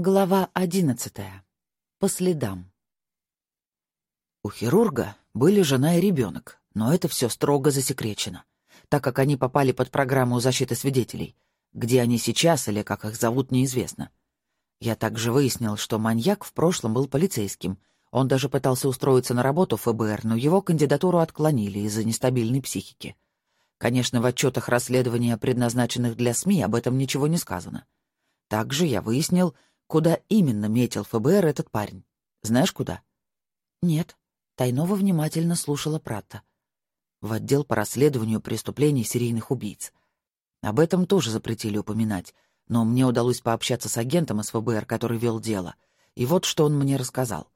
Глава одиннадцатая. По следам. У хирурга были жена и ребенок, но это все строго засекречено, так как они попали под программу защиты свидетелей. Где они сейчас или как их зовут, неизвестно. Я также выяснил, что маньяк в прошлом был полицейским. Он даже пытался устроиться на работу в ФБР, но его кандидатуру отклонили из-за нестабильной психики. Конечно, в отчетах расследования, предназначенных для СМИ, об этом ничего не сказано. Также я выяснил, куда именно метил ФБР этот парень. Знаешь, куда? Нет. Тайнова внимательно слушала Пратта. В отдел по расследованию преступлений серийных убийц. Об этом тоже запретили упоминать, но мне удалось пообщаться с агентом из ФБР, который вел дело. И вот что он мне рассказал.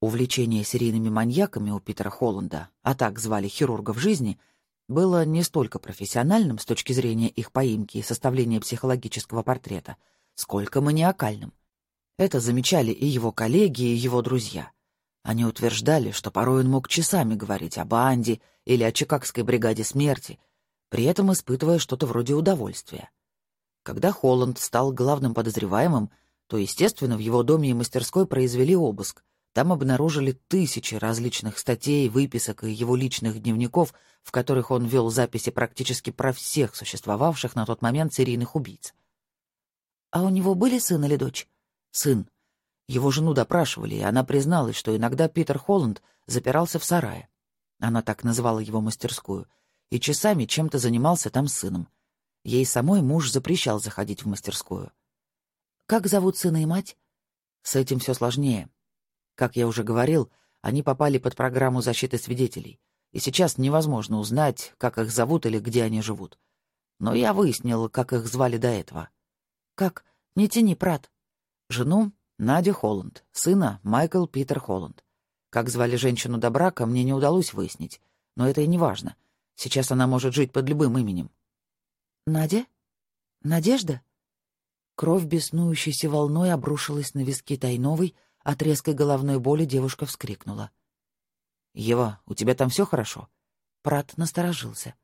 Увлечение серийными маньяками у Питера Холланда, а так звали хирурга в жизни, было не столько профессиональным с точки зрения их поимки и составления психологического портрета, сколько маниакальным. Это замечали и его коллеги, и его друзья. Они утверждали, что порой он мог часами говорить о банде или о Чикагской бригаде смерти, при этом испытывая что-то вроде удовольствия. Когда Холланд стал главным подозреваемым, то, естественно, в его доме и мастерской произвели обыск. Там обнаружили тысячи различных статей, выписок и его личных дневников, в которых он вел записи практически про всех существовавших на тот момент серийных убийц. «А у него были сын или дочь?» «Сын. Его жену допрашивали, и она призналась, что иногда Питер Холланд запирался в сарае. Она так называла его мастерскую, и часами чем-то занимался там с сыном. Ей самой муж запрещал заходить в мастерскую. Как зовут сына и мать? С этим все сложнее. Как я уже говорил, они попали под программу защиты свидетелей, и сейчас невозможно узнать, как их зовут или где они живут. Но я выяснил, как их звали до этого. Как? Не тяни, Прат. Жену — Надя Холланд, сына — Майкл Питер Холланд. Как звали женщину до брака, мне не удалось выяснить, но это и не важно. Сейчас она может жить под любым именем. «Надя? Надежда?» Кровь, беснующейся волной, обрушилась на виски Тайновой, от резкой головной боли девушка вскрикнула. «Ева, у тебя там все хорошо?» Прат насторожился.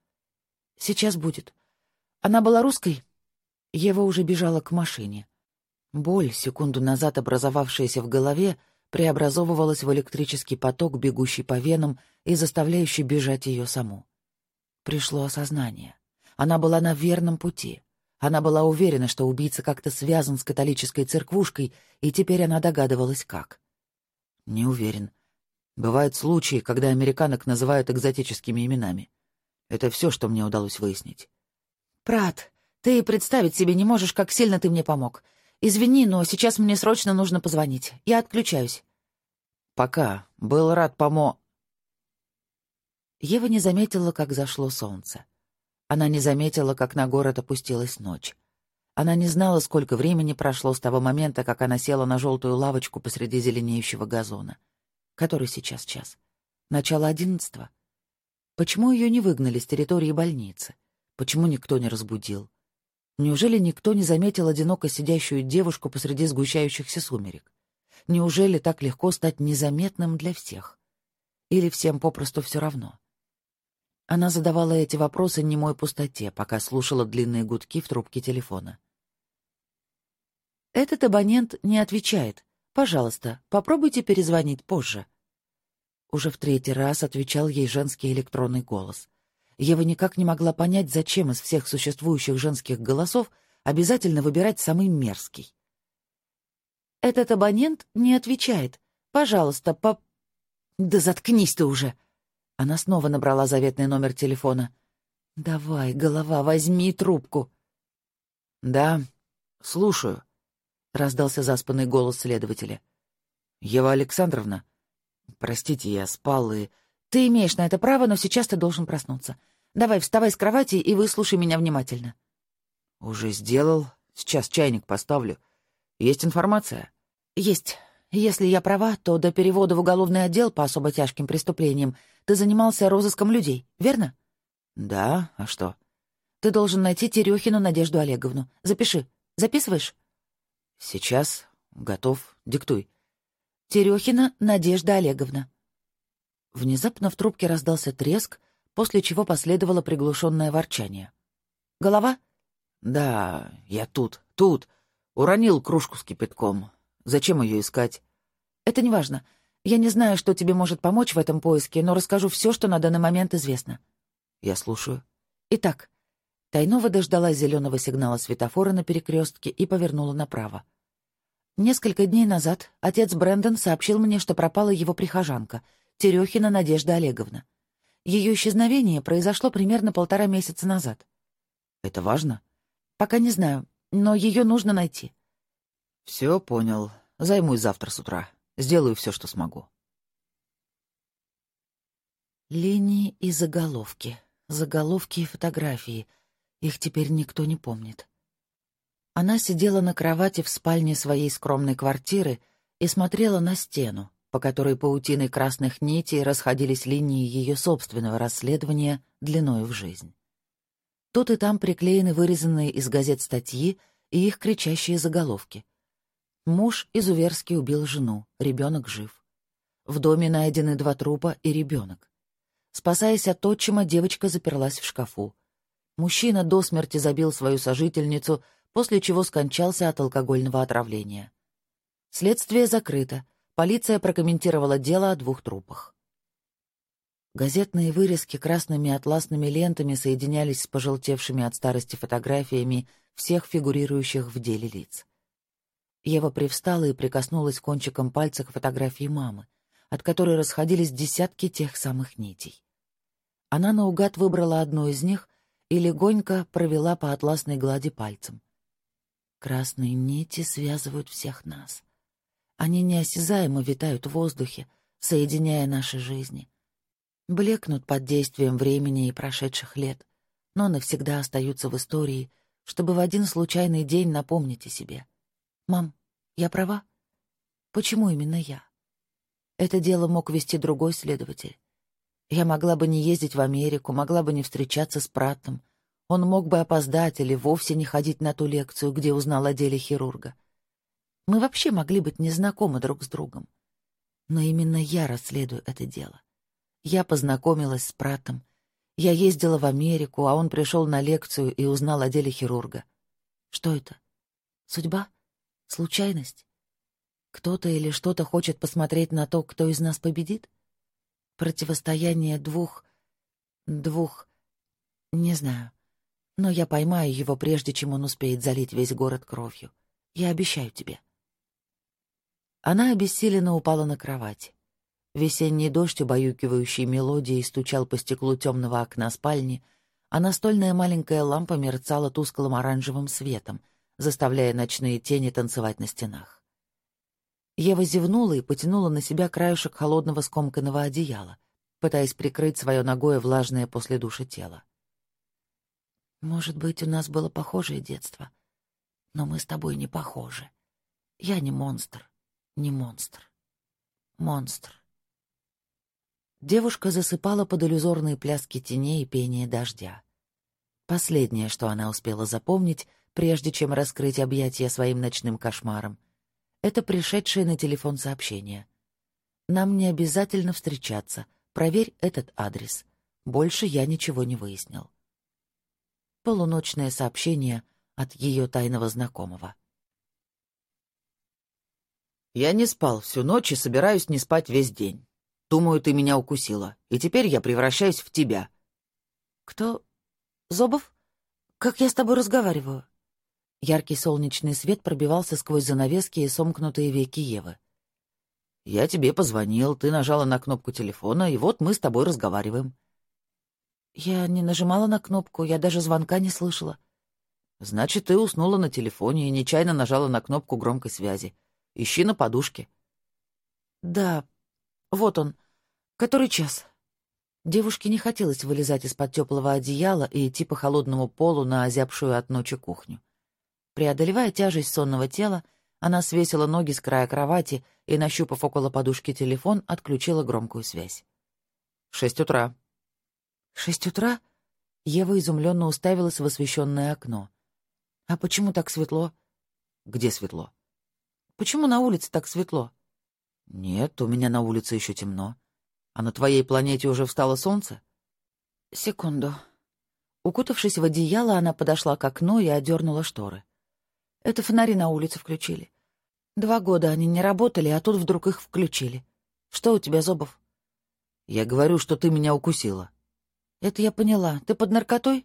«Сейчас будет. Она была русской?» Ева уже бежала к машине. Боль, секунду назад образовавшаяся в голове, преобразовывалась в электрический поток, бегущий по венам и заставляющий бежать ее саму. Пришло осознание. Она была на верном пути. Она была уверена, что убийца как-то связан с католической церквушкой, и теперь она догадывалась, как. Не уверен. Бывают случаи, когда американок называют экзотическими именами. Это все, что мне удалось выяснить. «Прат, ты представить себе не можешь, как сильно ты мне помог. Извини, но сейчас мне срочно нужно позвонить. Я отключаюсь». «Пока. Был рад помо...» Ева не заметила, как зашло солнце. Она не заметила, как на город опустилась ночь. Она не знала, сколько времени прошло с того момента, как она села на желтую лавочку посреди зеленеющего газона. Который сейчас час? Начало одиннадцатого? Почему ее не выгнали с территории больницы? Почему никто не разбудил? Неужели никто не заметил одиноко сидящую девушку посреди сгущающихся сумерек? Неужели так легко стать незаметным для всех? Или всем попросту все равно? Она задавала эти вопросы немой пустоте, пока слушала длинные гудки в трубке телефона. «Этот абонент не отвечает. Пожалуйста, попробуйте перезвонить позже». Уже в третий раз отвечал ей женский электронный голос. Ева никак не могла понять, зачем из всех существующих женских голосов обязательно выбирать самый мерзкий. «Этот абонент не отвечает. Пожалуйста, по...» «Да заткнись ты уже!» Она снова набрала заветный номер телефона. «Давай, голова, возьми трубку». «Да, слушаю», — раздался заспанный голос следователя. «Ева Александровна, простите, я спал и...» «Ты имеешь на это право, но сейчас ты должен проснуться. Давай, вставай с кровати и выслушай меня внимательно». «Уже сделал. Сейчас чайник поставлю. Есть информация?» «Есть. Если я права, то до перевода в уголовный отдел по особо тяжким преступлениям ты занимался розыском людей, верно? Да, а что? Ты должен найти Терехину Надежду Олеговну. Запиши. Записываешь? Сейчас. Готов. Диктуй. Терехина Надежда Олеговна. Внезапно в трубке раздался треск, после чего последовало приглушенное ворчание. «Голова?» «Да, я тут, тут. Уронил кружку с кипятком. Зачем ее искать? Это не важно. Я не знаю, что тебе может помочь в этом поиске, но расскажу все, что на данный момент известно. Я слушаю. Итак, Тайнова дождалась зеленого сигнала светофора на перекрестке и повернула направо. Несколько дней назад отец Брэндон сообщил мне, что пропала его прихожанка, Терехина Надежда Олеговна. Ее исчезновение произошло примерно полтора месяца назад. Это важно? Пока не знаю, но ее нужно найти. Все понял. Займусь завтра с утра. Сделаю все, что смогу. Линии и заголовки. Заголовки и фотографии. Их теперь никто не помнит. Она сидела на кровати в спальне своей скромной квартиры и смотрела на стену, по которой паутиной красных нитей расходились линии ее собственного расследования длиною в жизнь. Тут и там приклеены вырезанные из газет статьи и их кричащие заголовки. Муж изуверски убил жену, ребенок жив. В доме найдены два трупа и ребенок. Спасаясь от отчима, девочка заперлась в шкафу. Мужчина до смерти забил свою сожительницу, после чего скончался от алкогольного отравления. Следствие закрыто. Полиция прокомментировала дело о двух трупах. Газетные вырезки красными атласными лентами соединялись с пожелтевшими от старости фотографиями всех фигурирующих в деле лиц. Ева привстала и прикоснулась кончиком пальца к фотографии мамы, от которой расходились десятки тех самых нитей. Она наугад выбрала одну из них и легонько провела по атласной глади пальцем. Красные нити связывают всех нас. Они неосязаемо витают в воздухе, соединяя наши жизни. Блекнут под действием времени и прошедших лет, но навсегда остаются в истории, чтобы в один случайный день напомнить о себе. «Мам, я права? Почему именно я?» Это дело мог вести другой следователь. Я могла бы не ездить в Америку, могла бы не встречаться с Праттом. Он мог бы опоздать или вовсе не ходить на ту лекцию, где узнал о деле хирурга. Мы вообще могли быть незнакомы друг с другом. Но именно я расследую это дело. Я познакомилась с Пратом. Я ездила в Америку, а он пришел на лекцию и узнал о деле хирурга. Что это? Судьба? Случайность? Кто-то или что-то хочет посмотреть на то, кто из нас победит? Противостояние двух... двух... Не знаю. Но я поймаю его, прежде чем он успеет залить весь город кровью. Я обещаю тебе. Она обессиленно упала на кровать. Весенний дождь, убаюкивающий мелодией, стучал по стеклу темного окна спальни, а настольная маленькая лампа мерцала тусклым оранжевым светом, заставляя ночные тени танцевать на стенах. Ева зевнула и потянула на себя краешек холодного скомканного одеяла, пытаясь прикрыть свое ногое влажное после душа тело. «Может быть, у нас было похожее детство, но мы с тобой не похожи. Я не монстр, не монстр. Монстр. Девушка засыпала под иллюзорные пляски теней и пение дождя. Последнее, что она успела запомнить, прежде чем раскрыть объятия своим ночным кошмаром, это пришедшее на телефон сообщение. «Нам не обязательно встречаться. Проверь этот адрес. Больше я ничего не выяснил». Полуночное сообщение от ее тайного знакомого. Я не спал всю ночь и собираюсь не спать весь день. Думаю, ты меня укусила, и теперь я превращаюсь в тебя. Кто? Зобов? Как я с тобой разговариваю? Яркий солнечный свет пробивался сквозь занавески и сомкнутые веки Евы. Я тебе позвонил, ты нажала на кнопку телефона, и вот мы с тобой разговариваем. Я не нажимала на кнопку, я даже звонка не слышала. Значит, ты уснула на телефоне и нечаянно нажала на кнопку громкой связи. Ищи на подушке. Да, вот он. Который час? Девушке не хотелось вылезать из-под теплого одеяла и идти по холодному полу на озябшую от ночи кухню. Преодолевая тяжесть сонного тела, она свесила ноги с края кровати и, нащупав около подушки телефон, отключила громкую связь. «Шесть утра». «Шесть утра?» Ева изумленно уставилась в освещенное окно. «А почему так светло?» «Где светло?» Почему на улице так светло? Нет, у меня на улице еще темно. А на твоей планете уже встало солнце? Секунду. Укутавшись в одеяло, она подошла к окну и одернула шторы. Это фонари на улице включили. Два года они не работали, а тут вдруг их включили. Что у тебя, Зобов?» «Я говорю, что ты меня укусила». «Это я поняла. Ты под наркотой?»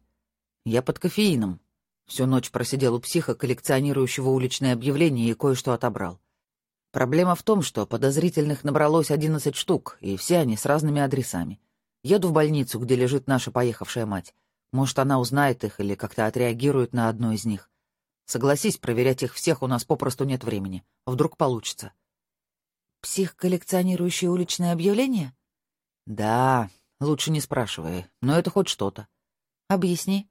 «Я под кофеином. Всю ночь просидел у психа, коллекционирующего уличные объявления, и кое-что отобрал. Проблема в том, что подозрительных набралось одиннадцать штук, и все они с разными адресами. Еду в больницу, где лежит наша поехавшая мать. Может, она узнает их или как-то отреагирует на одно из них. Согласись, проверять их всех у нас попросту нет времени. Вдруг получится. Псих, коллекционирующий уличные объявления? Да, лучше не спрашивай, но это хоть что-то. Объясни.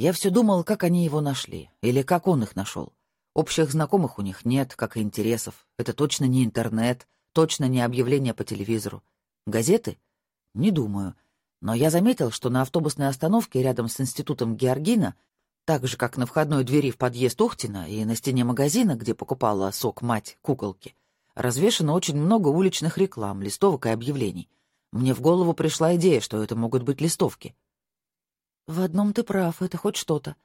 Я все думал, как они его нашли, или как он их нашел. Общих знакомых у них нет, как и интересов. Это точно не интернет, точно не объявление по телевизору. Газеты? Не думаю. Но я заметил, что на автобусной остановке рядом с институтом Георгина, так же, как на входной двери в подъезд Ухтина и на стене магазина, где покупала сок мать куколки, развешано очень много уличных реклам, листовок и объявлений. Мне в голову пришла идея, что это могут быть листовки. «В одном ты прав, это хоть что-то.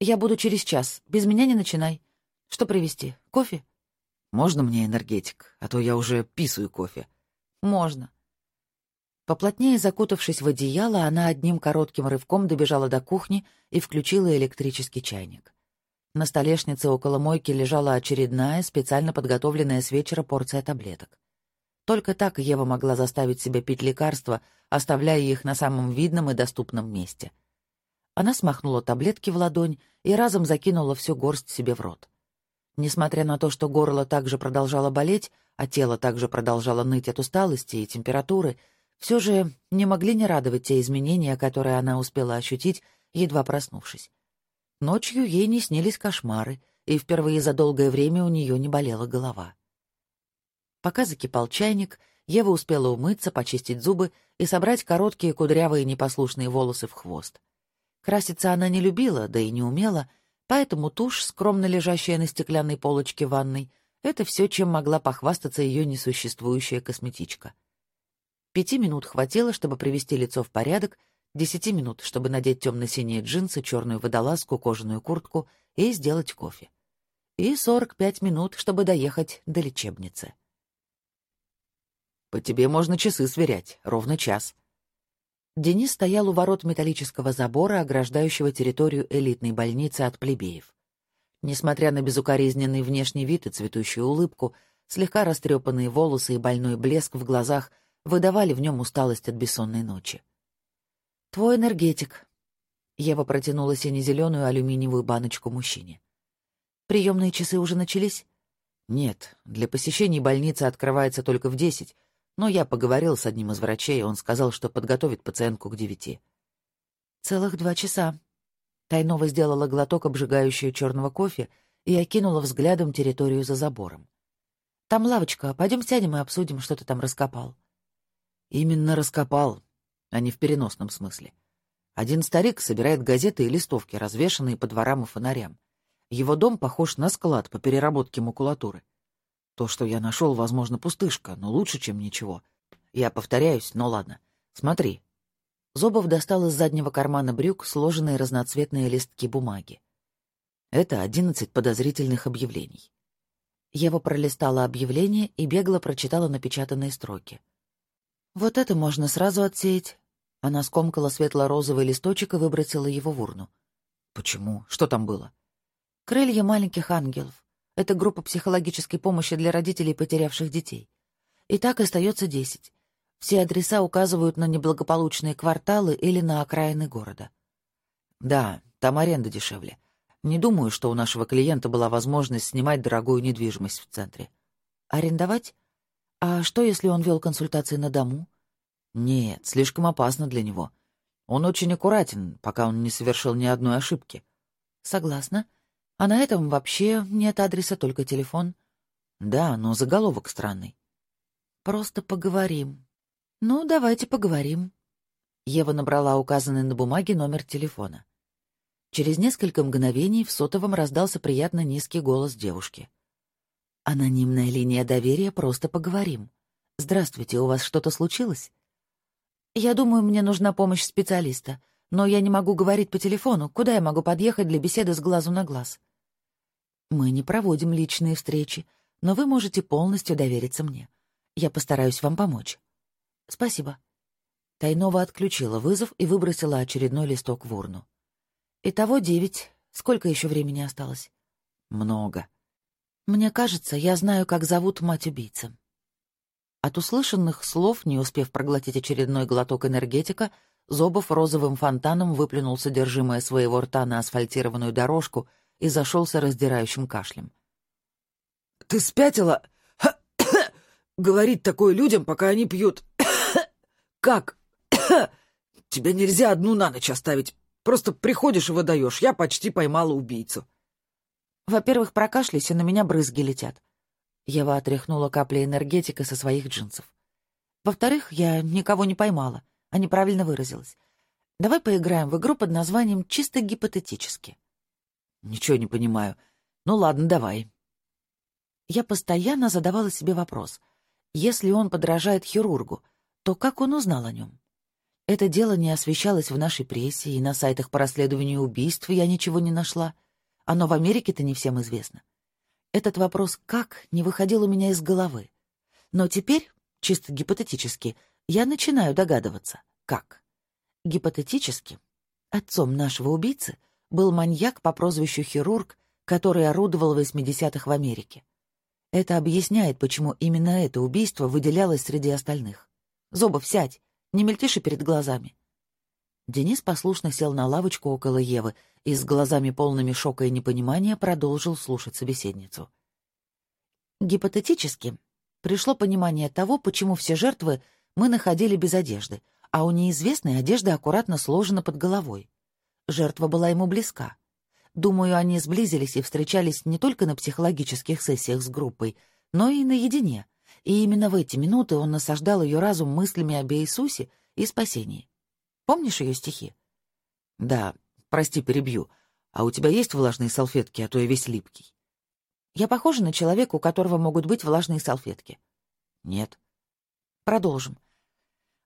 Я буду через час. Без меня не начинай. Что привезти? Кофе?» «Можно мне энергетик? А то я уже писаю кофе». «Можно». Поплотнее закутавшись в одеяло, она одним коротким рывком добежала до кухни и включила электрический чайник. На столешнице около мойки лежала очередная, специально подготовленная с вечера порция таблеток. Только так Ева могла заставить себя пить лекарства, оставляя их на самом видном и доступном месте — она смахнула таблетки в ладонь и разом закинула всю горсть себе в рот. Несмотря на то, что горло также продолжало болеть, а тело также продолжало ныть от усталости и температуры, все же не могли не радовать те изменения, которые она успела ощутить, едва проснувшись. Ночью ей не снились кошмары, и впервые за долгое время у нее не болела голова. Пока закипал чайник, Ева успела умыться, почистить зубы и собрать короткие кудрявые непослушные волосы в хвост. Краситься она не любила, да и не умела, поэтому тушь, скромно лежащая на стеклянной полочке ванной, это все, чем могла похвастаться ее несуществующая косметичка. Пяти минут хватило, чтобы привести лицо в порядок, десяти минут, чтобы надеть темно-синие джинсы, черную водолазку, кожаную куртку и сделать кофе. И сорок пять минут, чтобы доехать до лечебницы. «По тебе можно часы сверять, ровно час», Денис стоял у ворот металлического забора, ограждающего территорию элитной больницы от плебеев. Несмотря на безукоризненный внешний вид и цветущую улыбку, слегка растрепанные волосы и больной блеск в глазах выдавали в нем усталость от бессонной ночи. «Твой энергетик». Ева протянула сине-зеленую алюминиевую баночку мужчине. «Приемные часы уже начались?» «Нет, для посещений больница открывается только в десять, но я поговорил с одним из врачей, и он сказал, что подготовит пациентку к девяти. Целых два часа. Тайнова сделала глоток обжигающего черного кофе и окинула взглядом территорию за забором. «Там лавочка, пойдем сядем и обсудим, что ты там раскопал». «Именно раскопал, а не в переносном смысле. Один старик собирает газеты и листовки, развешанные по дворам и фонарям. Его дом похож на склад по переработке макулатуры. То, что я нашел, возможно, пустышка, но лучше, чем ничего. Я повторяюсь, но ладно. Смотри. Зобов достал из заднего кармана брюк сложенные разноцветные листки бумаги. Это одиннадцать подозрительных объявлений. Ева пролистала объявление и бегло прочитала напечатанные строки. «Вот это можно сразу отсеять». Она скомкала светло-розовый листочек и выбросила его в урну. «Почему? Что там было?» «Крылья маленьких ангелов. Это группа психологической помощи для родителей, потерявших детей. И так остается десять. Все адреса указывают на неблагополучные кварталы или на окраины города. Да, там аренда дешевле. Не думаю, что у нашего клиента была возможность снимать дорогую недвижимость в центре. Арендовать? А что, если он вел консультации на дому? Нет, слишком опасно для него. Он очень аккуратен, пока он не совершил ни одной ошибки. Согласна. А на этом вообще нет адреса, только телефон. Да, но заголовок странный. Просто поговорим. Ну, давайте поговорим. Ева набрала указанный на бумаге номер телефона. Через несколько мгновений в сотовом раздался приятно низкий голос девушки. «Анонимная линия доверия, просто поговорим. Здравствуйте, у вас что-то случилось?» «Я думаю, мне нужна помощь специалиста, но я не могу говорить по телефону. Куда я могу подъехать для беседы с глазу на глаз?» Мы не проводим личные встречи, но вы можете полностью довериться мне. Я постараюсь вам помочь. Спасибо. Тайнова отключила вызов и выбросила очередной листок в урну. Итого девять. Сколько еще времени осталось? Много. Мне кажется, я знаю, как зовут мать убийцы. От услышанных слов, не успев проглотить очередной глоток энергетика, Зобов розовым фонтаном выплюнул содержимое своего рта на асфальтированную дорожку и зашелся раздирающим кашлем. «Ты спятила? Говорить такое людям, пока они пьют. Как? Тебя нельзя одну на ночь оставить. Просто приходишь и выдаешь. Я почти поймала убийцу». «Во-первых, прокашляйся, на меня брызги летят». Ева отряхнула капли энергетика со своих джинсов. «Во-вторых, я никого не поймала а неправильно выразилась. Давай поиграем в игру под названием «Чисто гипотетически». Ничего не понимаю. Ну ладно, давай. Я постоянно задавала себе вопрос. Если он подражает хирургу, то как он узнал о нем? Это дело не освещалось в нашей прессе, и на сайтах по расследованию убийств я ничего не нашла. Оно в Америке-то не всем известно. Этот вопрос «как» не выходил у меня из головы. Но теперь, чисто гипотетически, я начинаю догадываться, как. Гипотетически, отцом нашего убийцы был маньяк по прозвищу Хирург, который орудовал в 80-х в Америке. Это объясняет, почему именно это убийство выделялось среди остальных. «Зобов, сядь! Не мельтеши перед глазами!» Денис послушно сел на лавочку около Евы и с глазами полными шока и непонимания продолжил слушать собеседницу. Гипотетически пришло понимание того, почему все жертвы мы находили без одежды, а у неизвестной одежда аккуратно сложена под головой. Жертва была ему близка. Думаю, они сблизились и встречались не только на психологических сессиях с группой, но и наедине. И именно в эти минуты он насаждал ее разум мыслями об Иисусе и спасении. Помнишь ее стихи? Да, прости, перебью. А у тебя есть влажные салфетки, а то я весь липкий? Я похожа на человека, у которого могут быть влажные салфетки? Нет. Продолжим.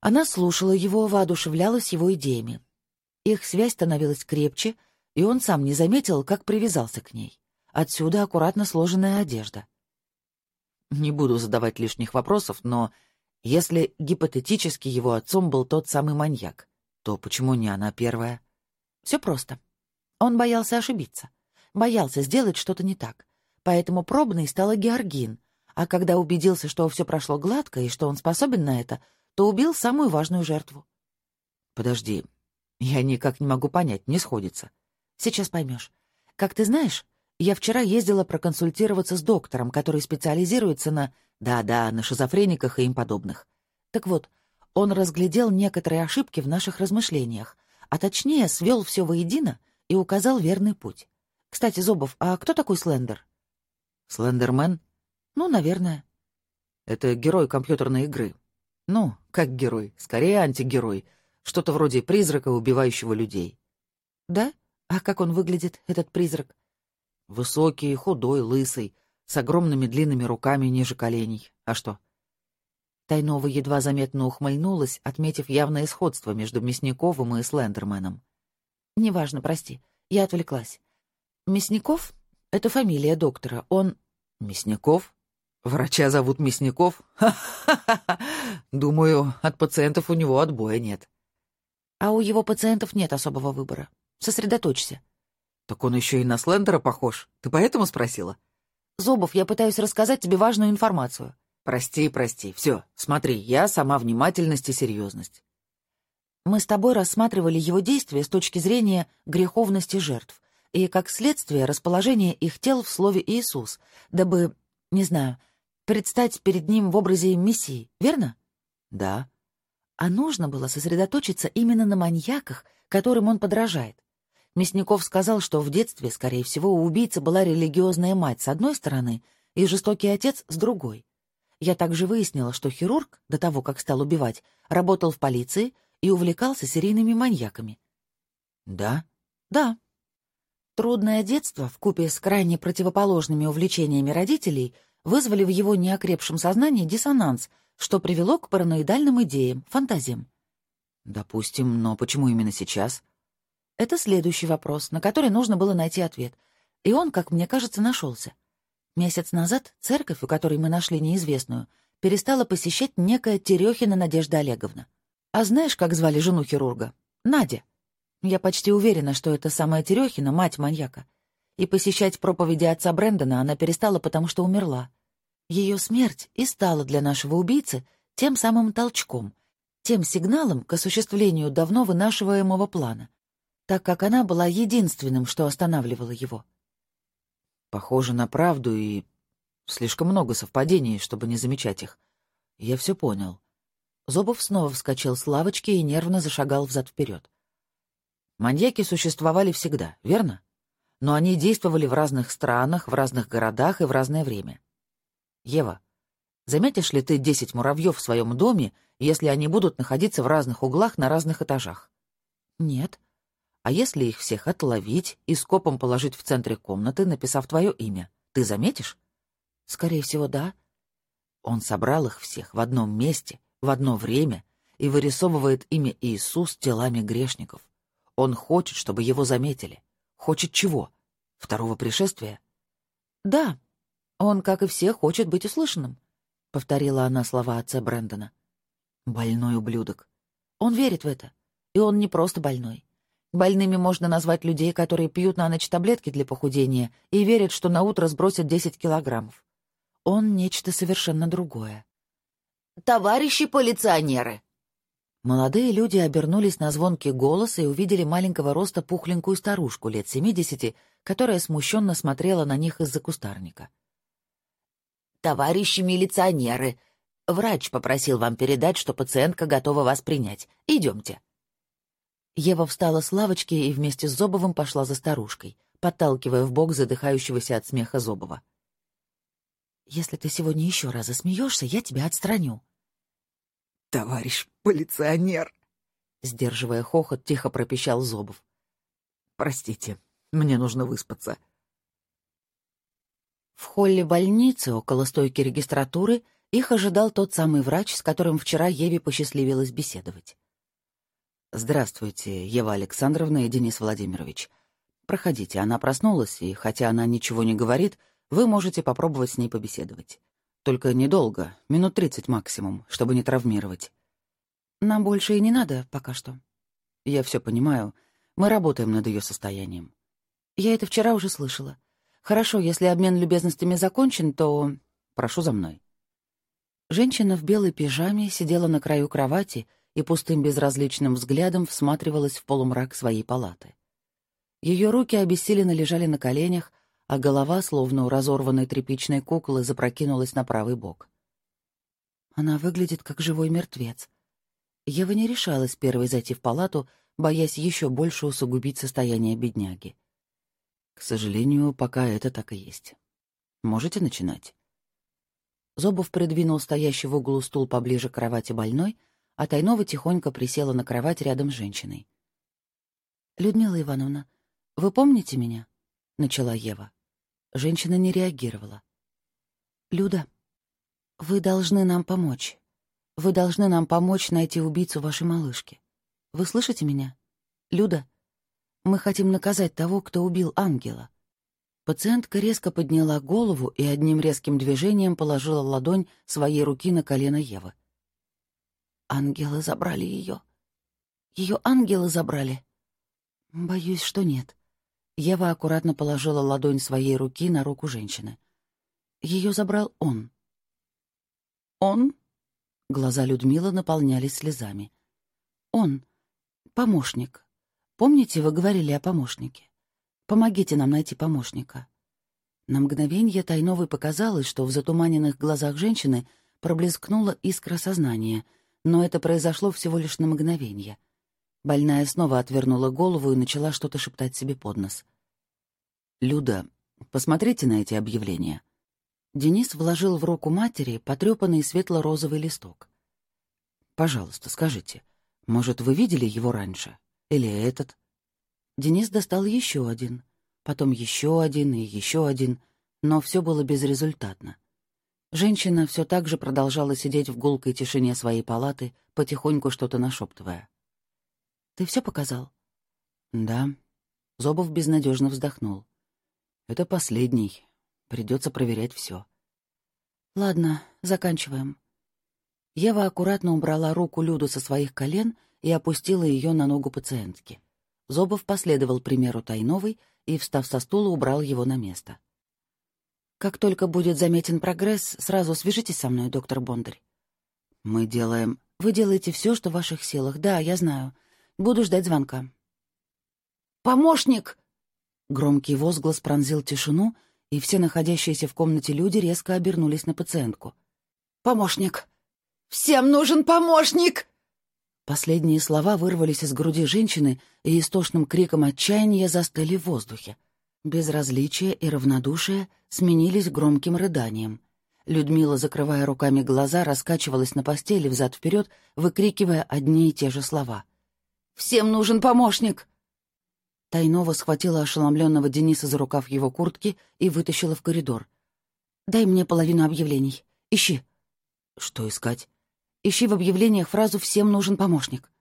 Она слушала его, воодушевлялась его идеями. Их связь становилась крепче, и он сам не заметил, как привязался к ней. Отсюда аккуратно сложенная одежда. Не буду задавать лишних вопросов, но если гипотетически его отцом был тот самый маньяк, то почему не она первая? Все просто. Он боялся ошибиться. Боялся сделать что-то не так. Поэтому пробной стала Георгин. А когда убедился, что все прошло гладко и что он способен на это, то убил самую важную жертву. Подожди, я никак не могу понять, не сходится. Сейчас поймешь. Как ты знаешь, я вчера ездила проконсультироваться с доктором, который специализируется на... Да-да, на шизофрениках и им подобных. Так вот, он разглядел некоторые ошибки в наших размышлениях, а точнее свел все воедино и указал верный путь. Кстати, Зобов, а кто такой Слендер? Слендермен? Ну, наверное. Это герой компьютерной игры. Ну, как герой, скорее антигерой. Что-то вроде призрака, убивающего людей. Да? А как он выглядит, этот призрак? Высокий, худой, лысый, с огромными длинными руками ниже коленей. А что? Тайнова едва заметно ухмыльнулась, отметив явное сходство между Мясниковым и Слендерменом. «Неважно, прости, я отвлеклась. Мясников — это фамилия доктора, он...» «Мясников?» Врача зовут Мясников? Ха-ха-ха! Думаю, от пациентов у него отбоя нет. А у его пациентов нет особого выбора. Сосредоточься. Так он еще и на Слендера похож. Ты поэтому спросила? Зобов, я пытаюсь рассказать тебе важную информацию. Прости, прости. Все, смотри, я сама внимательность и серьезность. Мы с тобой рассматривали его действия с точки зрения греховности жертв и, как следствие, расположения их тел в слове «Иисус», дабы, не знаю, предстать перед ним в образе мессии, верно? Да. А нужно было сосредоточиться именно на маньяках, которым он подражает. Мясников сказал, что в детстве, скорее всего, у убийцы была религиозная мать с одной стороны и жестокий отец с другой. Я также выяснила, что хирург, до того, как стал убивать, работал в полиции и увлекался серийными маньяками. Да? Да. Трудное детство, вкупе с крайне противоположными увлечениями родителей — вызвали в его неокрепшем сознании диссонанс, что привело к параноидальным идеям, фантазиям. Допустим, но почему именно сейчас? Это следующий вопрос, на который нужно было найти ответ. И он, как мне кажется, нашелся. Месяц назад церковь, у которой мы нашли неизвестную, перестала посещать некая Терехина Надежда Олеговна. А знаешь, как звали жену хирурга? Надя. Я почти уверена, что это самая Терехина, мать маньяка. И посещать проповеди отца Брэндона она перестала, потому что умерла. Ее смерть и стала для нашего убийцы тем самым толчком, тем сигналом к осуществлению давно вынашиваемого плана, так как она была единственным, что останавливало его. Похоже на правду и слишком много совпадений, чтобы не замечать их. Я все понял. Зобов снова вскочил с лавочки и нервно зашагал взад-вперед. Маньяки существовали всегда, верно? Но они действовали в разных странах, в разных городах и в разное время. Ева, заметишь ли ты десять муравьев в своем доме, если они будут находиться в разных углах на разных этажах? Нет. А если их всех отловить и скопом положить в центре комнаты, написав твое имя, ты заметишь? Скорее всего, да. Он собрал их всех в одном месте, в одно время, и вырисовывает имя Иисус телами грешников. Он хочет, чтобы его заметили. Хочет чего? Второго пришествия? Да, он, как и все, хочет быть услышанным, — повторила она слова отца Брэндона. Больной ублюдок. Он верит в это. И он не просто больной. Больными можно назвать людей, которые пьют на ночь таблетки для похудения и верят, что на утро сбросят 10 килограммов. Он нечто совершенно другое. «Товарищи полиционеры!» Молодые люди обернулись на звонкий голос и увидели маленького роста пухленькую старушку лет семидесяти, которая смущенно смотрела на них из-за кустарника. «Товарищи милиционеры, врач попросил вам передать, что пациентка готова вас принять. Идемте». Ева встала с лавочки и вместе с Зобовым пошла за старушкой, подталкивая в бок задыхающегося от смеха Зобова. «Если ты сегодня еще раз засмеешься, я тебя отстраню», «Товарищ полиционер!» Сдерживая хохот, тихо пропищал Зобов. «Простите, мне нужно выспаться». В холле больницы, около стойки регистратуры, их ожидал тот самый врач, с которым вчера Еве посчастливилось беседовать. «Здравствуйте, Ева Александровна и Денис Владимирович. Проходите, она проснулась, и хотя она ничего не говорит, вы можете попробовать с ней побеседовать. Только недолго, минут тридцать максимум, чтобы не травмировать. Нам больше и не надо пока что. Я все понимаю. Мы работаем над ее состоянием. Я это вчера уже слышала. Хорошо, если обмен любезностями закончен, то... Прошу за мной. Женщина в белой пижаме сидела на краю кровати и пустым безразличным взглядом всматривалась в полумрак своей палаты. Ее руки обессиленно лежали на коленях, а голова, словно у разорванной тряпичной куклы, запрокинулась на правый бок. Она выглядит как живой мертвец. Ева не решалась первой зайти в палату, боясь еще больше усугубить состояние бедняги. «К сожалению, пока это так и есть. Можете начинать?» Зобов придвинул стоящий в углу стул поближе к кровати больной, а Тайнова тихонько присела на кровать рядом с женщиной. «Людмила Ивановна, вы помните меня?» — начала Ева. Женщина не реагировала. «Люда, вы должны нам помочь. Вы должны нам помочь найти убийцу вашей малышки. Вы слышите меня? Люда, мы хотим наказать того, кто убил ангела». Пациентка резко подняла голову и одним резким движением положила ладонь своей руки на колено Евы. «Ангелы забрали ее. Ее ангелы забрали?» «Боюсь, что нет. Ева аккуратно положила ладонь своей руки на руку женщины. Ее забрал он. «Он?» Глаза Людмилы наполнялись слезами. «Он. Помощник. Помните, вы говорили о помощнике? Помогите нам найти помощника». На мгновение Тайновой показалось, что в затуманенных глазах женщины проблескнула искра сознания, но это произошло всего лишь на мгновение — Больная снова отвернула голову и начала что-то шептать себе под нос. «Люда, посмотрите на эти объявления». Денис вложил в руку матери потрепанный светло-розовый листок. «Пожалуйста, скажите, может, вы видели его раньше? Или этот?» Денис достал еще один, потом еще один и еще один, но все было безрезультатно. Женщина все так же продолжала сидеть в гулкой тишине своей палаты, потихоньку что-то нашептывая. Ты все показал? Да. Зобов безнадежно вздохнул. Это последний. Придется проверять все. Ладно, заканчиваем. Ева аккуратно убрала руку Люду со своих колен и опустила ее на ногу пациентки. Зобов последовал примеру Тайновой и, встав со стула, убрал его на место. «Как только будет заметен прогресс, сразу свяжитесь со мной, доктор Бондарь». «Мы делаем...» «Вы делаете все, что в ваших силах. Да, я знаю. Буду ждать звонка». «Помощник!» Громкий возглас пронзил тишину, и все находящиеся в комнате люди резко обернулись на пациентку. «Помощник! Всем нужен помощник!» Последние слова вырвались из груди женщины и истошным криком отчаяния застыли в воздухе. Безразличие и равнодушие сменились громким рыданием. Людмила, закрывая руками глаза, раскачивалась на постели взад-вперед, выкрикивая одни и те же слова. «Всем нужен помощник!» Тайнова схватила ошеломленного Дениса за рукав его куртки и вытащила в коридор. «Дай мне половину объявлений. Ищи». «Что искать?» «Ищи в объявлениях фразу «Всем нужен помощник».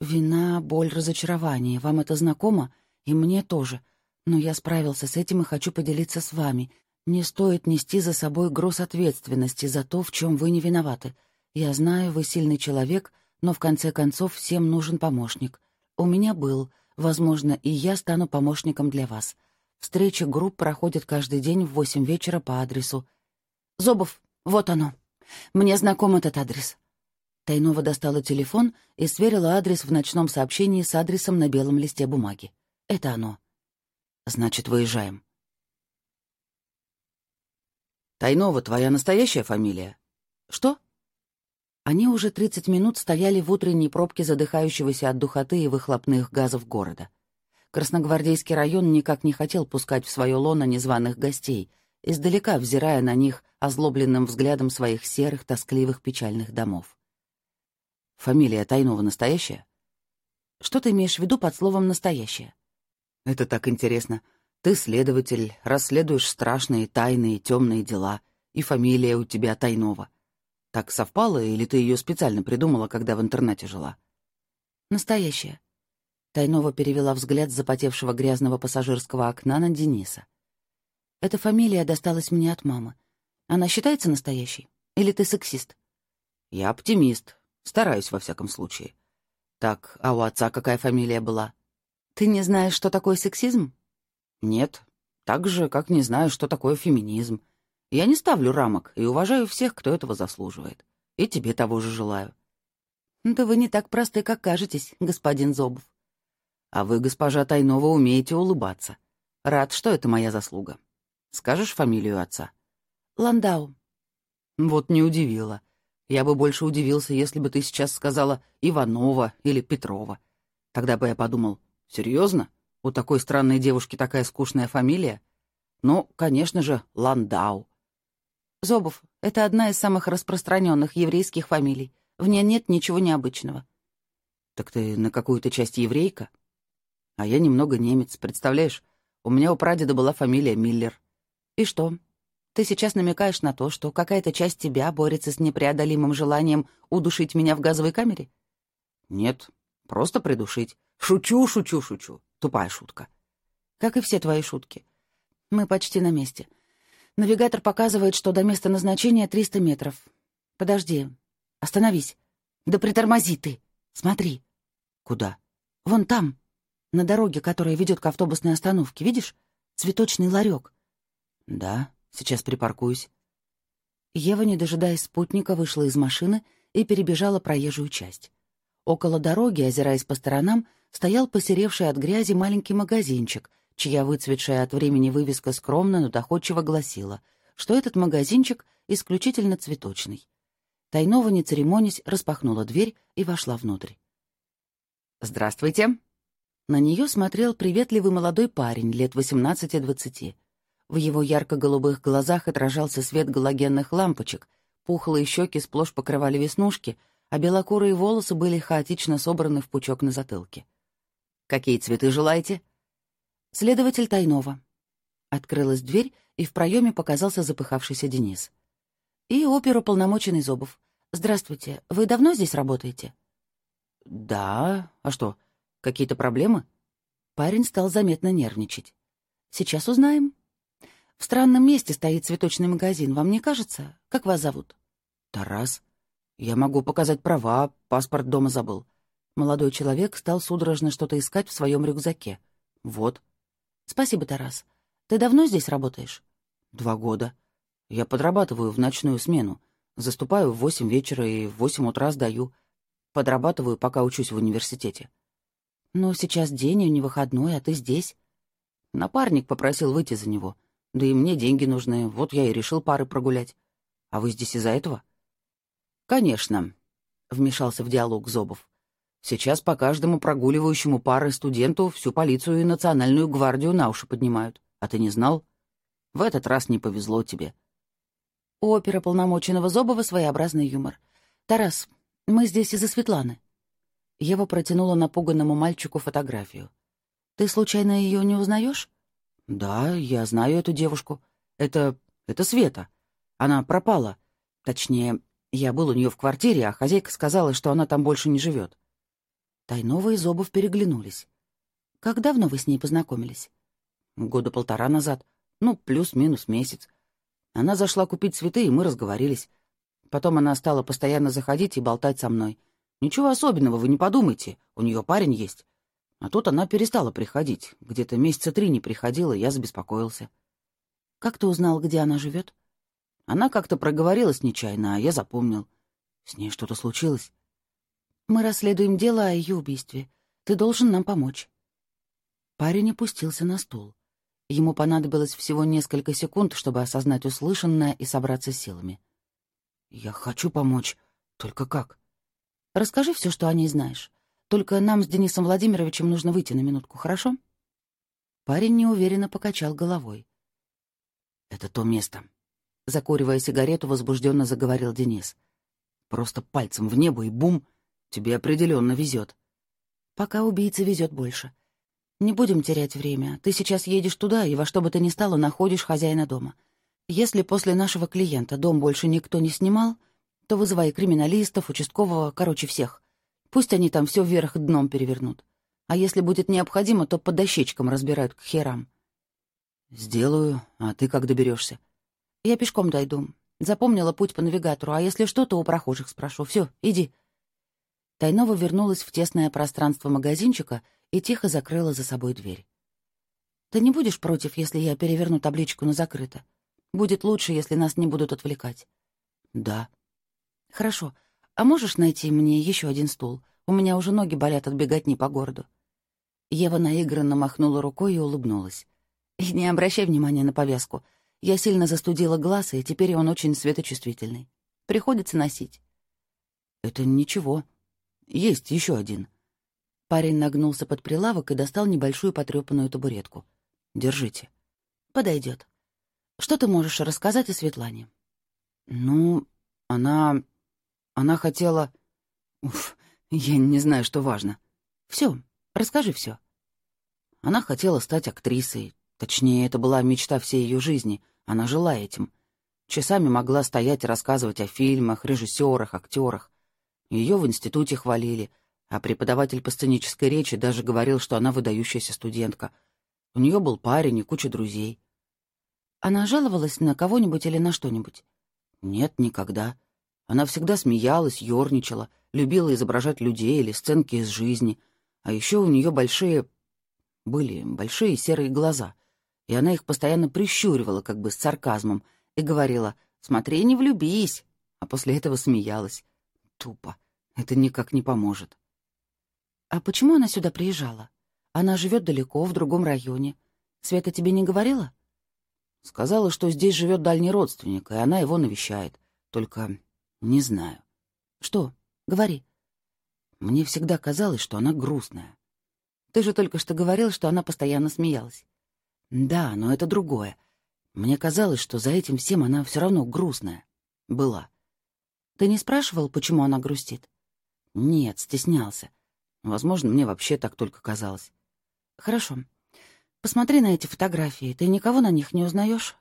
Вина, боль, разочарование. Вам это знакомо? И мне тоже. Но я справился с этим и хочу поделиться с вами. Не стоит нести за собой груз ответственности за то, в чем вы не виноваты. Я знаю, вы сильный человек, но в конце концов всем нужен помощник. У меня был, Возможно, и я стану помощником для вас. Встречи групп проходят каждый день в восемь вечера по адресу. Зобов, вот оно. Мне знаком этот адрес. Тайнова достала телефон и сверила адрес в ночном сообщении с адресом на белом листе бумаги. Это оно. Значит, выезжаем. Тайнова, твоя настоящая фамилия? Что? Они уже 30 минут стояли в утренней пробке задыхающегося от духоты и выхлопных газов города. Красногвардейский район никак не хотел пускать в свое лоно незваных гостей, издалека взирая на них озлобленным взглядом своих серых, тоскливых, печальных домов. «Фамилия Тайнова настоящая?» «Что ты имеешь в виду под словом «настоящая»?» «Это так интересно. Ты следователь, расследуешь страшные, тайные, темные дела, и фамилия у тебя Тайнова». Так совпало, или ты ее специально придумала, когда в интернате жила? Настоящая. Тайнова перевела взгляд с запотевшего грязного пассажирского окна на Дениса. Эта фамилия досталась мне от мамы. Она считается настоящей? Или ты сексист? Я оптимист. Стараюсь, во всяком случае. Так, а у отца какая фамилия была? Ты не знаешь, что такое сексизм? Нет. Так же, как не знаю, что такое феминизм. Я не ставлю рамок и уважаю всех, кто этого заслуживает. И тебе того же желаю. Да вы не так просты, как кажетесь, господин Зобов. А вы, госпожа Тайнова, умеете улыбаться. Рад, что это моя заслуга. Скажешь фамилию отца? Ландау. Вот не удивила. Я бы больше удивился, если бы ты сейчас сказала Иванова или Петрова. Тогда бы я подумал, серьезно? У такой странной девушки такая скучная фамилия? Ну, конечно же, Ландау. Зобов — это одна из самых распространенных еврейских фамилий. В ней нет ничего необычного. Так ты на какую-то часть еврейка? А я немного немец, представляешь? У меня у прадеда была фамилия Миллер. И что? Ты сейчас намекаешь на то, что какая-то часть тебя борется с непреодолимым желанием удушить меня в газовой камере? Нет, просто придушить. Шучу, шучу, шучу. Тупая шутка. Как и все твои шутки. Мы почти на месте. Навигатор показывает, что до места назначения 300 метров. Подожди. Остановись. Да притормози ты. Смотри. Куда? Вон там. На дороге, которая ведет к автобусной остановке. Видишь? Цветочный ларек. Да, сейчас припаркуюсь. Ева, не дожидаясь спутника, вышла из машины и перебежала проезжую часть. Около дороги, озираясь по сторонам, стоял посеревший от грязи маленький магазинчик, чья выцветшая от времени вывеска скромно, но доходчиво гласила, что этот магазинчик исключительно цветочный. Тайнова, не церемонясь, распахнула дверь и вошла внутрь. «Здравствуйте!» На нее смотрел приветливый молодой парень лет 18-20. В его ярко-голубых глазах отражался свет галогенных лампочек, пухлые щеки сплошь покрывали веснушки, а белокурые волосы были хаотично собраны в пучок на затылке. «Какие цветы желаете?» Следователь Тайнова. Открылась дверь, и в проеме показался запыхавшийся Денис. И оперуполномоченный Зобов. «Здравствуйте, вы давно здесь работаете?» «Да. А что, какие-то проблемы?» Парень стал заметно нервничать. Сейчас узнаем. В странном месте стоит цветочный магазин, вам не кажется? Как вас зовут? Тарас. Я могу показать права, паспорт дома забыл. Молодой человек стал судорожно что-то искать в своем рюкзаке. Вот. Спасибо, Тарас. Ты давно здесь работаешь? Два года. Я подрабатываю в ночную смену. Заступаю в восемь вечера и в восемь утра сдаю. Подрабатываю, пока учусь в университете. Но сейчас день и не выходной, а ты здесь. Напарник попросил выйти за него. Да и мне деньги нужны, вот я и решил пары прогулять. А вы здесь из-за этого? Конечно, — вмешался в диалог Зобов. Сейчас по каждому прогуливающему пары студенту всю полицию и национальную гвардию на уши поднимают. А ты не знал? В этот раз не повезло тебе. У оперополномоченного Зобова своеобразный юмор. «Тарас, мы здесь из-за Светланы». Ева протянула напуганному мальчику фотографию. «Ты случайно ее не узнаешь?» «Да, я знаю эту девушку. Это... это Света. Она пропала. Точнее, я был у нее в квартире, а хозяйка сказала, что она там больше не живет. Тайнова и Зобов переглянулись. «Как давно вы с ней познакомились?» «Года полтора назад. Ну, плюс-минус месяц. Она зашла купить цветы, и мы разговорились. Потом она стала постоянно заходить и болтать со мной. Ничего особенного, вы не подумайте, у нее парень есть. А тут она перестала приходить. Где-то месяца три не приходила, я забеспокоился. «Как ты узнал, где она живет?» Она как-то проговорилась нечаянно, а я запомнил. С ней что-то случилось. Мы расследуем дело о ее убийстве. Ты должен нам помочь». Парень опустился на стул. Ему понадобилось всего несколько секунд, чтобы осознать услышанное и собраться силами. «Я хочу помочь. Только как?» «Расскажи все, что о ней знаешь. Только нам с Денисом Владимировичем нужно выйти на минутку, хорошо?» Парень неуверенно покачал головой. «Это то место». Закуривая сигарету, возбужденно заговорил Денис. «Просто пальцем в небо и бум!» Тебе определенно везет. Пока убийце везет больше. Не будем терять время. Ты сейчас едешь туда и во что бы то ни стало находишь хозяина дома. Если после нашего клиента дом больше никто не снимал, то вызывай криминалистов, участкового, короче, всех. Пусть они там все вверх дном перевернут. А если будет необходимо, то по дощечкам разбирают к херам. Сделаю. А ты как доберешься? Я пешком дойду. Запомнила путь по навигатору, а если что, то у прохожих спрошу. Все, иди. Тайнова вернулась в тесное пространство магазинчика и тихо закрыла за собой дверь. «Ты не будешь против, если я переверну табличку на закрыто? Будет лучше, если нас не будут отвлекать». «Да». «Хорошо. А можешь найти мне еще один стул? У меня уже ноги болят от беготни по городу». Ева наигранно махнула рукой и улыбнулась. «И не обращай внимания на повязку. Я сильно застудила глаз, и теперь он очень светочувствительный. Приходится носить». «Это ничего», есть еще один». Парень нагнулся под прилавок и достал небольшую потрепанную табуретку. «Держите». «Подойдет. Что ты можешь рассказать о Светлане?» «Ну, она... она хотела... Уф, я не знаю, что важно. Все, расскажи все. Она хотела стать актрисой. Точнее, это была мечта всей ее жизни. Она жила этим. Часами могла стоять и рассказывать о фильмах, режиссерах, актерах. Ее в институте хвалили, а преподаватель по сценической речи даже говорил, что она выдающаяся студентка. У нее был парень и куча друзей. Она жаловалась на кого-нибудь или на что-нибудь? Нет, никогда. Она всегда смеялась, ерничала, любила изображать людей или сценки из жизни. А еще у нее большие... были большие серые глаза. И она их постоянно прищуривала, как бы с сарказмом, и говорила «Смотри, не влюбись», а после этого смеялась. Тупо. Это никак не поможет. А почему она сюда приезжала? Она живет далеко, в другом районе. Света тебе не говорила? Сказала, что здесь живет дальний родственник, и она его навещает. Только не знаю. Что? Говори. Мне всегда казалось, что она грустная. Ты же только что говорил, что она постоянно смеялась. Да, но это другое. Мне казалось, что за этим всем она все равно грустная. Была. Ты не спрашивал, почему она грустит? Нет, стеснялся. Возможно, мне вообще так только казалось. Хорошо. Посмотри на эти фотографии. Ты никого на них не узнаешь?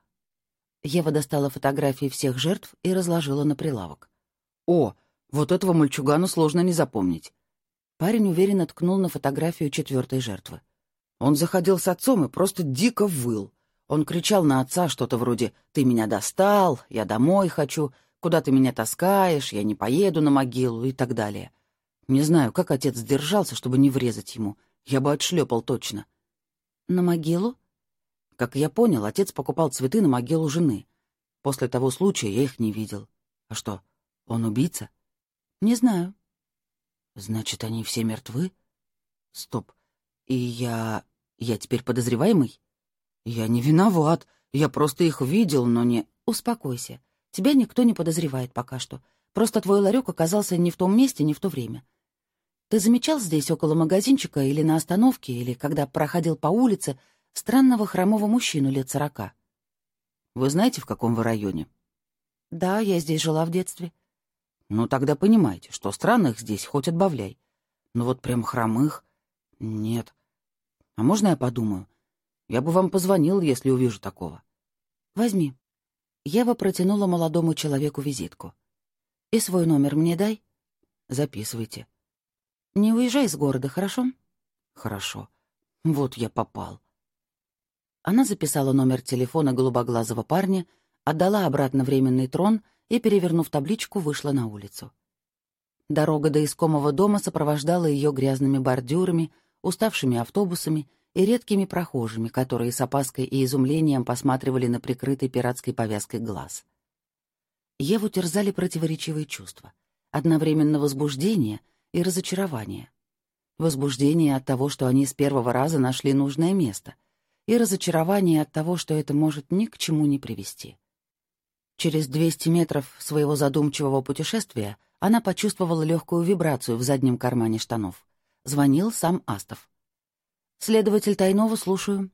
Ева достала фотографии всех жертв и разложила на прилавок. О, вот этого мальчугана сложно не запомнить. Парень уверенно ткнул на фотографию четвертой жертвы. Он заходил с отцом и просто дико выл. Он кричал на отца что-то вроде «Ты меня достал, я домой хочу, куда ты меня таскаешь, я не поеду на могилу» и так далее. Не знаю, как отец сдержался, чтобы не врезать ему. Я бы отшлепал точно. «На могилу?» Как я понял, отец покупал цветы на могилу жены. После того случая я их не видел. А что, он убийца? Не знаю. Значит, они все мертвы? Стоп. И я... я теперь подозреваемый? Я не виноват. Я просто их видел, но не... Успокойся. Тебя никто не подозревает пока что. Просто твой ларек оказался не в том месте, не в то время. Ты замечал здесь, около магазинчика или на остановке, или когда проходил по улице, странного хромого мужчину лет сорока? Вы знаете, в каком вы районе? Да, я здесь жила в детстве. Ну, тогда понимаете, что странных здесь хоть отбавляй. Ну вот прям хромых? Нет. А можно я подумаю? Я бы вам позвонил, если увижу такого. Возьми. Ева протянула молодому человеку визитку. И свой номер мне дай. Записывайте. Не уезжай из города, хорошо? Хорошо. Вот я попал. Она записала номер телефона голубоглазого парня, отдала обратно временный трон и, перевернув табличку, вышла на улицу. Дорога до искомого дома сопровождала ее грязными бордюрами, уставшими автобусами и редкими прохожими, которые с опаской и изумлением посматривали на прикрытый пиратской повязкой глаз. Еву терзали противоречивые чувства, одновременно возбуждение и разочарование. Возбуждение от того, что они с первого раза нашли нужное место — и разочарование от того, что это может ни к чему не привести. Через 200 метров своего задумчивого путешествия она почувствовала легкую вибрацию в заднем кармане штанов. Звонил сам Астов. «Следователь Тайнова, слушаю».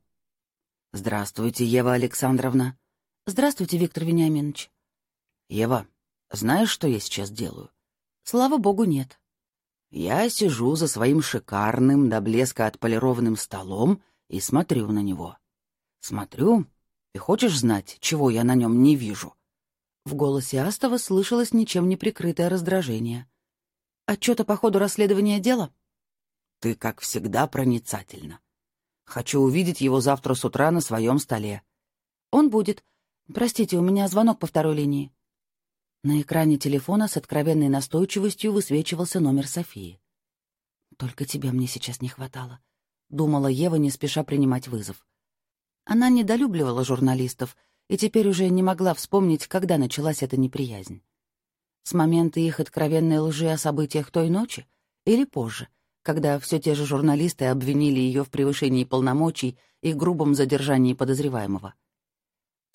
«Здравствуйте, Ева Александровна». «Здравствуйте, Виктор Вениаминович». «Ева, знаешь, что я сейчас делаю?» «Слава богу, нет». «Я сижу за своим шикарным, до блеска отполированным столом и смотрю на него. Смотрю, и хочешь знать, чего я на нем не вижу?» В голосе Астова слышалось ничем не прикрытое раздражение. «Отчета по ходу расследования дела?» «Ты, как всегда, проницательна. Хочу увидеть его завтра с утра на своем столе». «Он будет. Простите, у меня звонок по второй линии». На экране телефона с откровенной настойчивостью высвечивался номер Софии. «Только тебя мне сейчас не хватало», — думала Ева, не спеша принимать вызов. Она недолюбливала журналистов и теперь уже не могла вспомнить, когда началась эта неприязнь. С момента их откровенной лжи о событиях той ночи или позже, когда все те же журналисты обвинили ее в превышении полномочий и грубом задержании подозреваемого.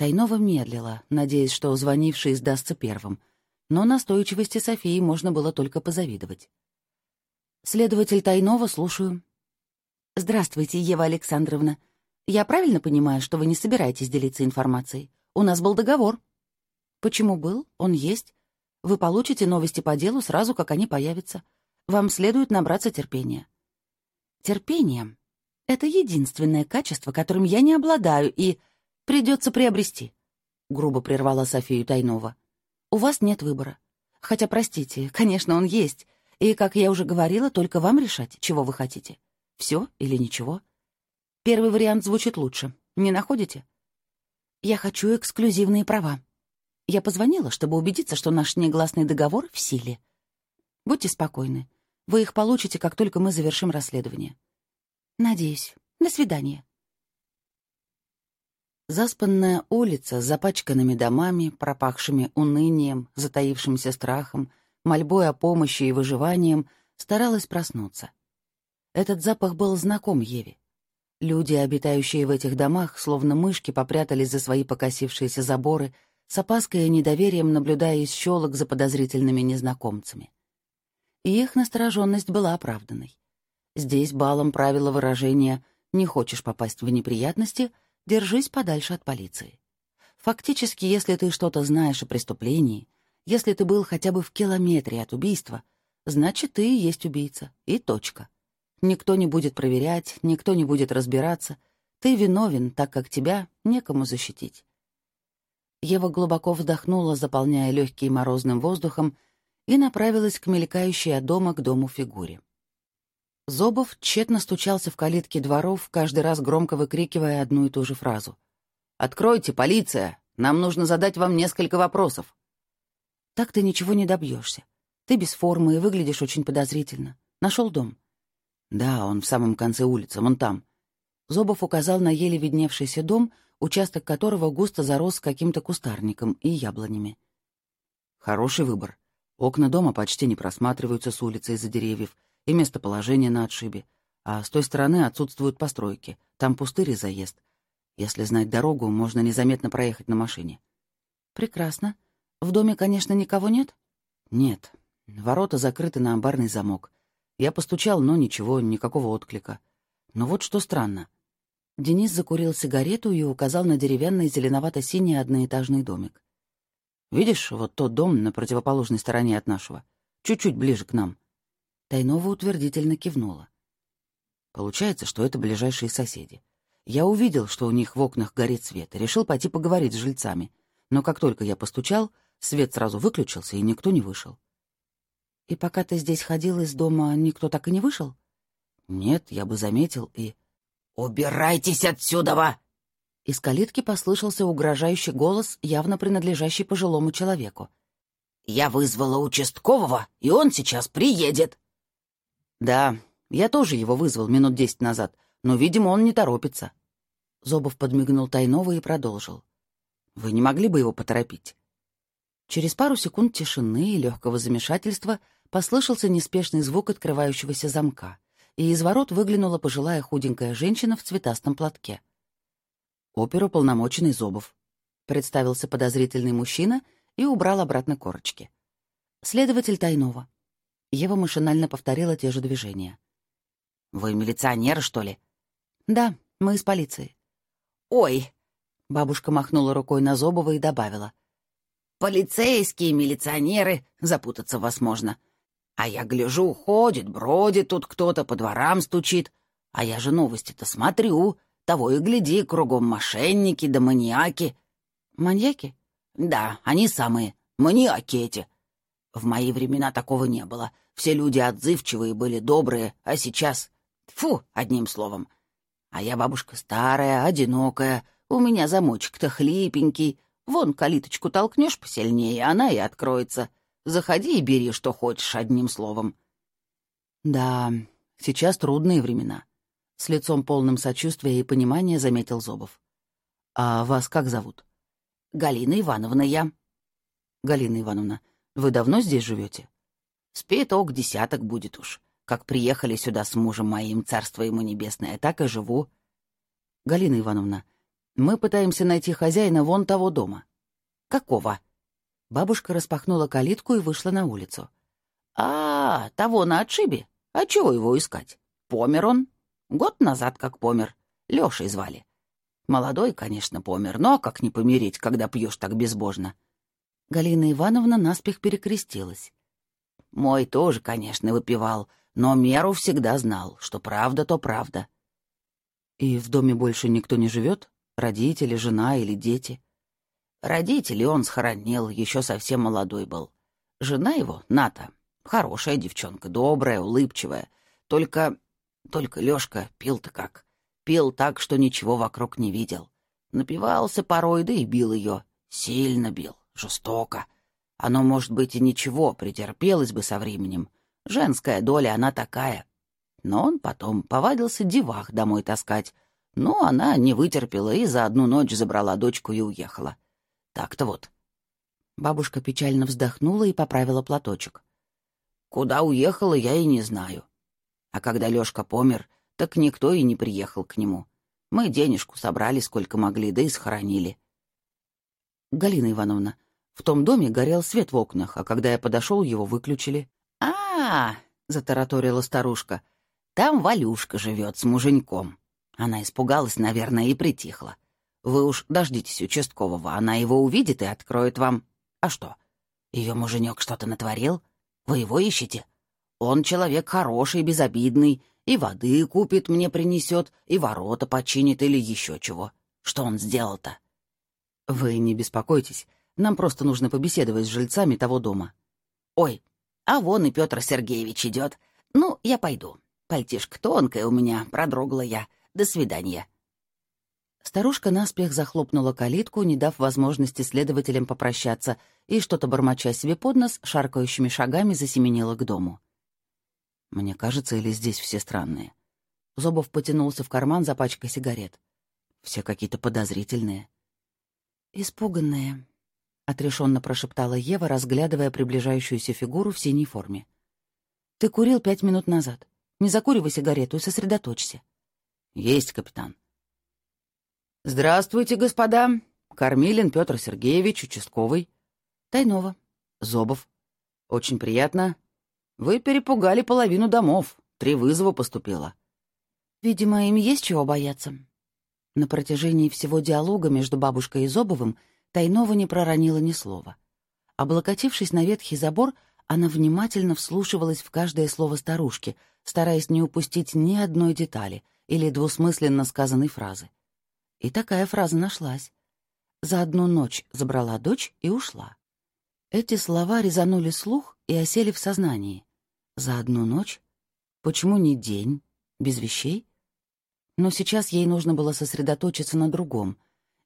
Тайнова медлила, надеясь, что звонивший сдастся первым, но настойчивости Софии можно было только позавидовать. «Следователь Тайнова, слушаю», «Здравствуйте, Ева Александровна. Я правильно понимаю, что вы не собираетесь делиться информацией? У нас был договор». «Почему был? Он есть. Вы получите новости по делу сразу, как они появятся. Вам следует набраться терпения». «Терпение — это единственное качество, которым я не обладаю, и придется приобрести», — грубо прервала Софию Тайнова. «У вас нет выбора. Хотя, простите, конечно, он есть, и, как я уже говорила, только вам решать, чего вы хотите». Все или ничего? Первый вариант звучит лучше. Не находите? Я хочу эксклюзивные права. Я позвонила, чтобы убедиться, что наш негласный договор в силе. Будьте спокойны. Вы их получите, как только мы завершим расследование. Надеюсь. До свидания. Заспанная улица с запачканными домами, пропахшими унынием, затаившимся страхом, мольбой о помощи и выживанием, старалась проснуться. Этот запах был знаком Еве. Люди, обитающие в этих домах, словно мышки, попрятались за свои покосившиеся заборы, с опаской и недоверием наблюдая из щелок за подозрительными незнакомцами. И их настороженность была оправданной. Здесь балом правило выражение «не хочешь попасть в неприятности, держись подальше от полиции». Фактически, если ты что-то знаешь о преступлении, если ты был хотя бы в километре от убийства, значит, ты и есть убийца, и точка. Никто не будет проверять, никто не будет разбираться. Ты виновен, так как тебя некому защитить. Ева глубоко вздохнула, заполняя легкий морозным воздухом, и направилась к мелькающей от дома к дому фигуре. Зобов тщетно стучался в калитки дворов, каждый раз громко выкрикивая одну и ту же фразу. «Откройте, полиция! Нам нужно задать вам несколько вопросов». «Так ты ничего не добьешься. Ты без формы и выглядишь очень подозрительно. Нашел дом?» «Да, он в самом конце улицы, вон там». Зобов указал на еле видневшийся дом, участок которого густо зарос каким-то кустарником и яблонями. «Хороший выбор. Окна дома почти не просматриваются с улицы из-за деревьев, и местоположение на отшибе. А с той стороны отсутствуют постройки. Там пустырь и заезд. Если знать дорогу, можно незаметно проехать на машине. Прекрасно. В доме, конечно, никого нет? Нет. Ворота закрыты на амбарный замок. Я постучал, но ничего, никакого отклика. Но вот что странно. Денис закурил сигарету и указал на деревянный зеленовато-синий одноэтажный домик. «Видишь, вот тот дом на противоположной стороне от нашего. Чуть-чуть ближе к нам. Тайнова утвердительно кивнула. Получается, что это ближайшие соседи. Я увидел, что у них в окнах горит свет, и решил пойти поговорить с жильцами. Но как только я постучал, свет сразу выключился, и никто не вышел. «И пока ты здесь ходил из дома, никто так и не вышел?» «Нет, я бы заметил и...» «Убирайтесь отсюда!» Из калитки послышался угрожающий голос, явно принадлежащий пожилому человеку. «Я вызвала участкового, и он сейчас приедет!» «Да, я тоже его вызвал минут десять назад, но, видимо, он не торопится». Зобов подмигнул Тайнова и продолжил. «Вы не могли бы его поторопить?» Через пару секунд тишины и легкого замешательства послышался неспешный звук открывающегося замка, и из ворот выглянула пожилая худенькая женщина в цветастом платке. «Оперуполномоченный Зобов», — представился подозрительный мужчина и убрал обратно корочки. «Следователь Тайнова», Ева машинально повторила те же движения. «Вы милиционер, что ли?» «Да, мы из полиции». «Ой!» — бабушка махнула рукой на Зобова и добавила. «Полицейские, милиционеры, запутаться вас можно. А я гляжу, ходит, бродит тут кто-то, по дворам стучит. А я же новости-то смотрю. Того и гляди, кругом мошенники да маньяки». «Маньяки?» «Да, они самые, маньяки эти. В мои времена такого не было. Все люди отзывчивые были, добрые, а сейчас... Фу, одним словом. А я бабушка старая, одинокая, у меня замочек-то хлипенький. Вон калиточку толкнешь посильнее, она и откроется. Заходи и бери, что хочешь, одним словом. Да, сейчас трудные времена. С лицом полным сочувствия и понимания заметил Зобов. А вас как зовут? Галина Ивановна я. Галина Ивановна, вы давно здесь живете? С пяток десяток будет уж. Как приехали сюда с мужем моим, царство ему небесное, так и живу. Галина Ивановна, мы пытаемся найти хозяина вон того дома. Какого? Бабушка распахнула калитку и вышла на улицу. А, того на отшибе. А чего его искать? Помер он. Год назад как помер. Лешей звали. Молодой, конечно, помер, но как не помереть, когда пьешь так безбожно? Галина Ивановна наспех перекрестилась. Мой тоже, конечно, выпивал, но меру всегда знал, что правда то правда. И в доме больше никто не живет? Родители, жена или дети? Родителей он схоронил, еще совсем молодой был. Жена его, Ната, хорошая девчонка, добрая, улыбчивая. Только... только Лёшка пил-то как. Пил так, что ничего вокруг не видел. Напивался порой, да и бил ее. Сильно бил жестоко. Оно, может быть, и ничего, претерпелось бы со временем. Женская доля, она такая. Но он потом повадился девах домой таскать. Но она не вытерпела и за одну ночь забрала дочку и уехала. Так-то вот. Бабушка печально вздохнула и поправила платочек. Куда уехала, я и не знаю. А когда Лёшка помер, так никто и не приехал к нему. Мы денежку собрали сколько могли, да и схоронили. Галина Ивановна, в том доме горел свет в окнах, а когда я подошел, его выключили. А, -а, -а затараторила старушка. Там Валюшка живет с муженьком. Она испугалась, наверное, и притихла. Вы уж дождитесь участкового, она его увидит и откроет вам. А что? Ее муженек что-то натворил? Вы его ищете? Он человек хороший, безобидный, и воды купит, мне принесет, и ворота починит или еще чего. Что он сделал-то? Вы не беспокойтесь. Нам просто нужно побеседовать с жильцами того дома. Ой, а вон и Петр Сергеевич идет. Ну, я пойду. Пальтишко тонкое у меня, продрогла я. До свидания». Старушка наспех захлопнула калитку, не дав возможности следователям попрощаться, и, что-то бормоча себе под нос, шаркающими шагами засеменила к дому. «Мне кажется, или здесь все странные?» Зобов потянулся в карман за пачкой сигарет. «Все какие-то подозрительные». «Испуганные», — отрешенно прошептала Ева, разглядывая приближающуюся фигуру в синей форме. «Ты курил пять минут назад. Не закуривай сигарету и сосредоточься». «Есть, капитан». «Здравствуйте, господа. Кормилин Петр Сергеевич, участковый». «Тайнова». «Зобов». «Очень приятно. Вы перепугали половину домов. Три вызова поступило». «Видимо, им есть чего бояться». На протяжении всего диалога между бабушкой и Зобовым Тайнова не проронила ни слова. Облокотившись на ветхий забор, она внимательно вслушивалась в каждое слово старушки, стараясь не упустить ни одной детали или двусмысленно сказанной фразы. И такая фраза нашлась. За одну ночь забрала дочь и ушла. Эти слова резанули слух и осели в сознании. За одну ночь? Почему не день? Без вещей? Но сейчас ей нужно было сосредоточиться на другом.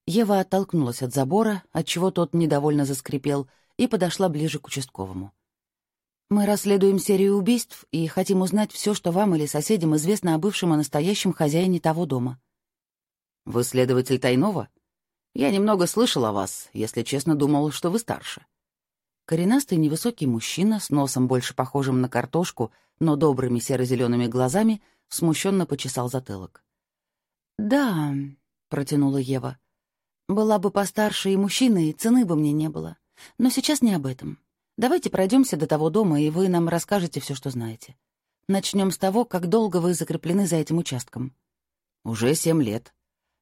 Ева оттолкнулась от забора, отчего тот недовольно заскрипел, и подошла ближе к участковому. «Мы расследуем серию убийств и хотим узнать все, что вам или соседям известно о бывшем и настоящем хозяине того дома». «Вы следователь Тайнова? Я немного слышал о вас, если честно, думал, что вы старше». Коренастый невысокий мужчина с носом больше похожим на картошку, но добрыми серо-зелеными глазами смущенно почесал затылок. «Да», — протянула Ева, — «была бы постарше и мужчина, и цены бы мне не было. Но сейчас не об этом. Давайте пройдемся до того дома, и вы нам расскажете все, что знаете. Начнем с того, как долго вы закреплены за этим участком». «Уже семь лет»,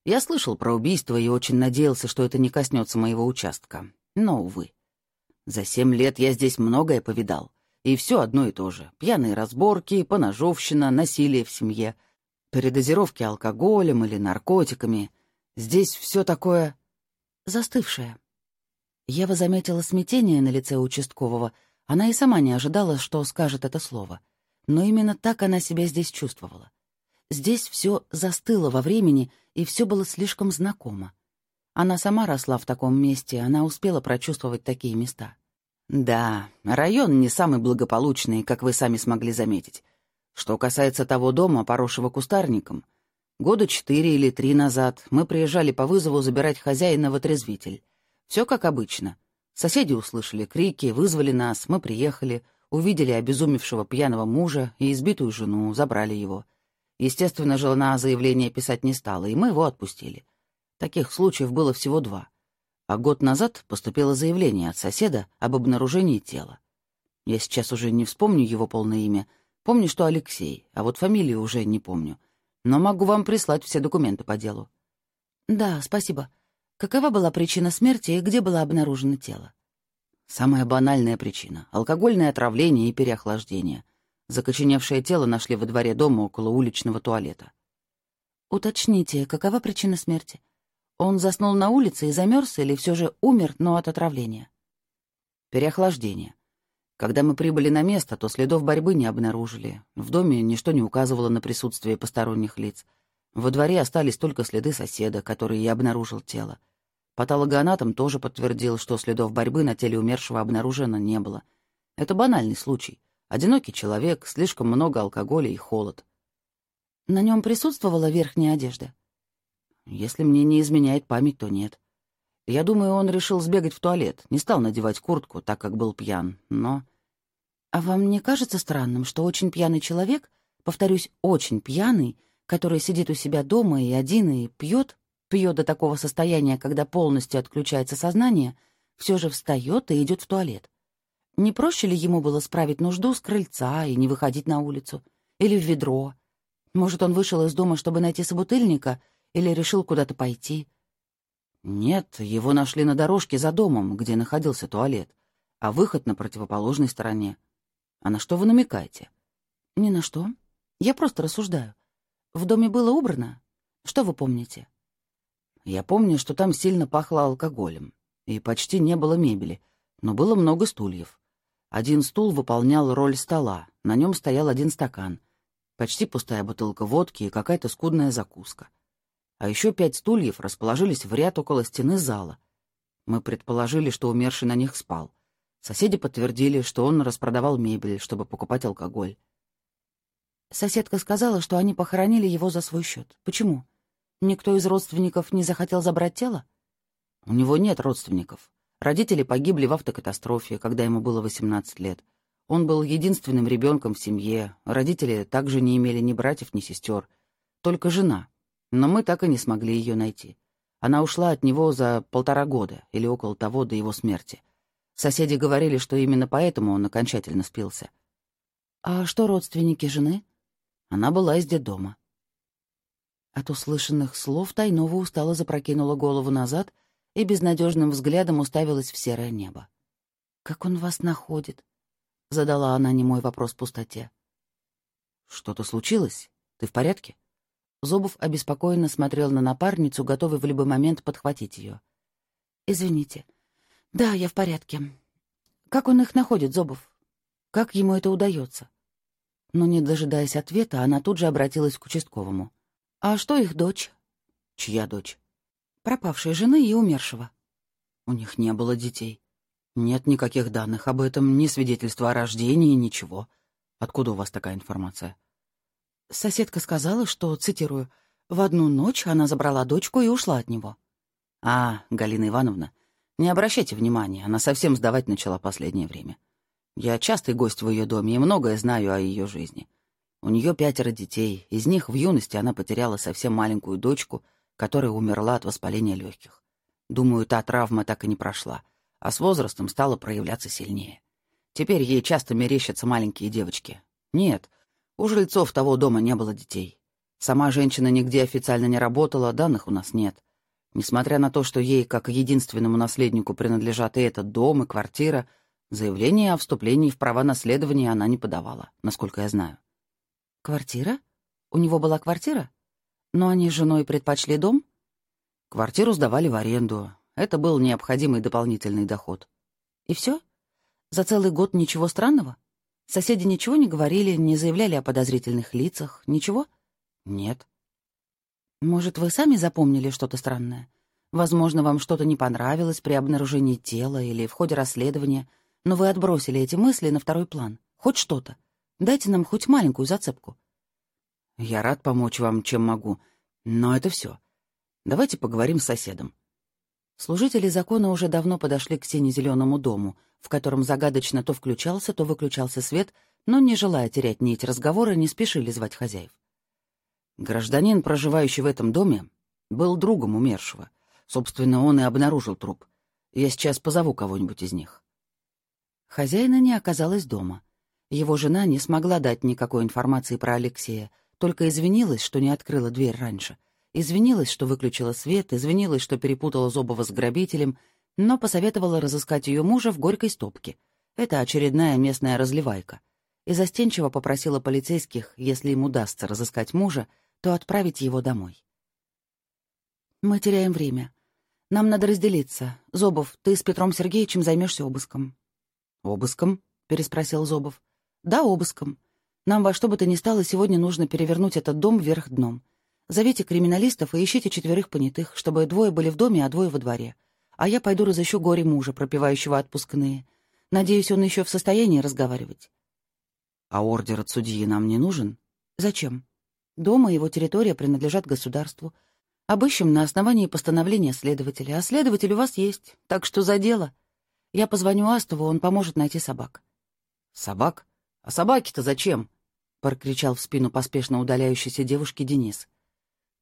я слышал про убийство и очень надеялся, что это не коснется моего участка. Но, увы. За семь лет я здесь многое повидал. И все одно и то же. Пьяные разборки, поножовщина, насилие в семье, передозировки алкоголем или наркотиками. Здесь все такое... Застывшее. Ева заметила смятение на лице участкового. Она и сама не ожидала, что скажет это слово. Но именно так она себя здесь чувствовала. Здесь все застыло во времени, и все было слишком знакомо. Она сама росла в таком месте, она успела прочувствовать такие места. Да, район не самый благополучный, как вы сами смогли заметить. Что касается того дома, поросшего кустарником, года четыре или три назад мы приезжали по вызову забирать хозяина в отрезвитель. Все как обычно. Соседи услышали крики, вызвали нас, мы приехали, увидели обезумевшего пьяного мужа и избитую жену, забрали его. Естественно, жена заявление писать не стала, и мы его отпустили. Таких случаев было всего два. А год назад поступило заявление от соседа об обнаружении тела. Я сейчас уже не вспомню его полное имя. Помню, что Алексей, а вот фамилию уже не помню. Но могу вам прислать все документы по делу. Да, спасибо. Какова была причина смерти и где было обнаружено тело? Самая банальная причина — алкогольное отравление и переохлаждение. Закоченевшее тело нашли во дворе дома около уличного туалета. «Уточните, какова причина смерти? Он заснул на улице и замерз или все же умер, но от отравления?» «Переохлаждение. Когда мы прибыли на место, то следов борьбы не обнаружили. В доме ничто не указывало на присутствие посторонних лиц. Во дворе остались только следы соседа, который и обнаружил тело. Патологоанатом тоже подтвердил, что следов борьбы на теле умершего обнаружено не было. Это банальный случай — Одинокий человек, слишком много алкоголя и холод. На нем присутствовала верхняя одежда? Если мне не изменяет память, то нет. Я думаю, он решил сбегать в туалет, не стал надевать куртку, так как был пьян, но... А вам не кажется странным, что очень пьяный человек, повторюсь, очень пьяный, который сидит у себя дома и один, и пьет, пьет до такого состояния, когда полностью отключается сознание, все же встает и идет в туалет? Не проще ли ему было справить нужду с крыльца и не выходить на улицу? Или в ведро? Может, он вышел из дома, чтобы найти собутыльника, или решил куда-то пойти? Нет, его нашли на дорожке за домом, где находился туалет, а выход на противоположной стороне. А на что вы намекаете? Ни на что. Я просто рассуждаю. В доме было убрано? Что вы помните? Я помню, что там сильно пахло алкоголем, и почти не было мебели, но было много стульев. Один стул выполнял роль стола, на нем стоял один стакан. Почти пустая бутылка водки и какая-то скудная закуска. А еще пять стульев расположились в ряд около стены зала. Мы предположили, что умерший на них спал. Соседи подтвердили, что он распродавал мебель, чтобы покупать алкоголь. Соседка сказала, что они похоронили его за свой счет. Почему? Никто из родственников не захотел забрать тело? У него нет родственников. Родители погибли в автокатастрофе, когда ему было 18 лет. Он был единственным ребенком в семье. Родители также не имели ни братьев, ни сестер. Только жена. Но мы так и не смогли ее найти. Она ушла от него за полтора года или около того до его смерти. Соседи говорили, что именно поэтому он окончательно спился. «А что родственники жены?» Она была из детдома. От услышанных слов Тайнова устало запрокинула голову назад и безнадежным взглядом уставилась в серое небо. «Как он вас находит?» — задала она немой вопрос пустоте. «Что-то случилось? Ты в порядке?» Зубов обеспокоенно смотрел на напарницу, готовый в любой момент подхватить ее. «Извините. Да, я в порядке. Как он их находит, Зобов? Как ему это удается?» Но, не дожидаясь ответа, она тут же обратилась к участковому. «А что их дочь?» «Чья дочь?» «Пропавшей жены и умершего». «У них не было детей. Нет никаких данных об этом, ни свидетельства о рождении, ничего. Откуда у вас такая информация?» Соседка сказала, что, цитирую, «в одну ночь она забрала дочку и ушла от него». «А, Галина Ивановна, не обращайте внимания, она совсем сдавать начала последнее время. Я частый гость в ее доме и многое знаю о ее жизни. У нее пятеро детей, из них в юности она потеряла совсем маленькую дочку, которая умерла от воспаления легких. Думаю, та травма так и не прошла, а с возрастом стала проявляться сильнее. Теперь ей часто мерещатся маленькие девочки. Нет, у жильцов того дома не было детей. Сама женщина нигде официально не работала, данных у нас нет. Несмотря на то, что ей, как единственному наследнику, принадлежат и этот дом, и квартира, заявление о вступлении в права наследования она не подавала, насколько я знаю. Квартира? У него была квартира? Но они с женой предпочли дом? Квартиру сдавали в аренду. Это был необходимый дополнительный доход. И все? За целый год ничего странного? Соседи ничего не говорили, не заявляли о подозрительных лицах? Ничего? Нет. Может, вы сами запомнили что-то странное? Возможно, вам что-то не понравилось при обнаружении тела или в ходе расследования, но вы отбросили эти мысли на второй план. Хоть что-то. Дайте нам хоть маленькую зацепку». «Я рад помочь вам, чем могу, но это все. Давайте поговорим с соседом». Служители закона уже давно подошли к сине-зеленому дому, в котором загадочно то включался, то выключался свет, но, не желая терять нить разговора, не спешили звать хозяев. Гражданин, проживающий в этом доме, был другом умершего. Собственно, он и обнаружил труп. Я сейчас позову кого-нибудь из них. Хозяина не оказалось дома. Его жена не смогла дать никакой информации про Алексея, только извинилась, что не открыла дверь раньше. Извинилась, что выключила свет, извинилась, что перепутала Зобова с грабителем, но посоветовала разыскать ее мужа в горькой стопке. Это очередная местная разливайка. И застенчиво попросила полицейских, если им удастся разыскать мужа, то отправить его домой. «Мы теряем время. Нам надо разделиться. Зобов, ты с Петром Сергеевичем займешься обыском». «Обыском?» — переспросил Зобов. «Да, обыском. Нам во что бы то ни стало сегодня нужно перевернуть этот дом вверх дном. Зовите криминалистов и ищите четверых понятых, чтобы двое были в доме, а двое во дворе. А я пойду разыщу горе мужа, пропивающего отпускные. Надеюсь, он еще в состоянии разговаривать». «А ордер от судьи нам не нужен?» «Зачем? Дом и его территория принадлежат государству. Обыщем на основании постановления следователя, а следователь у вас есть, так что за дело. Я позвоню Астову, он поможет найти собак». «Собак?» «А собаки-то зачем?» — прокричал в спину поспешно удаляющейся девушки Денис.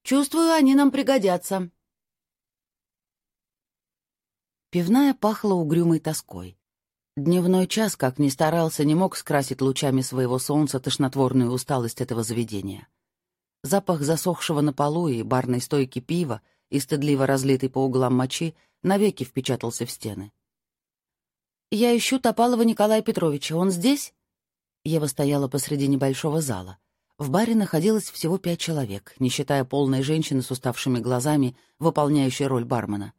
«Чувствую, они нам пригодятся». Пивная пахла угрюмой тоской. Дневной час, как ни старался, не мог скрасить лучами своего солнца тошнотворную усталость этого заведения. Запах засохшего на полу и барной стойки пива и стыдливо разлитый по углам мочи навеки впечатался в стены. «Я ищу Топалова Николая Петровича. Он здесь?» Ева стояла посреди небольшого зала. В баре находилось всего пять человек, не считая полной женщины с уставшими глазами, выполняющей роль бармена.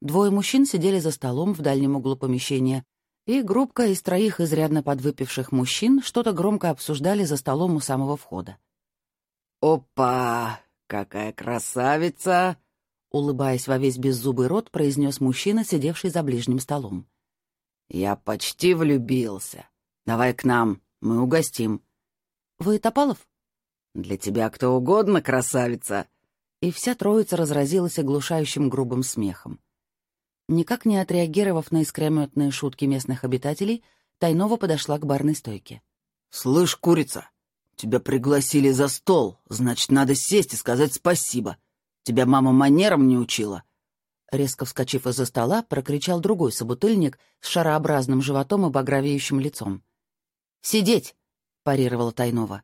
Двое мужчин сидели за столом в дальнем углу помещения. и группка из троих изрядно подвыпивших мужчин что-то громко обсуждали за столом у самого входа. «Опа! Какая красавица!» Улыбаясь во весь беззубый рот, произнес мужчина, сидевший за ближним столом. «Я почти влюбился. Давай к нам, мы угостим». «Вы Топалов?» «Для тебя кто угодно, красавица!» И вся троица разразилась оглушающим грубым смехом. Никак не отреагировав на искрометные шутки местных обитателей, Тайнова подошла к барной стойке. «Слышь, курица, тебя пригласили за стол, значит, надо сесть и сказать спасибо. Тебя мама манерам не учила». Резко вскочив из-за стола, прокричал другой собутыльник с шарообразным животом и багровеющим лицом. «Сидеть!» — парировала Тайнова.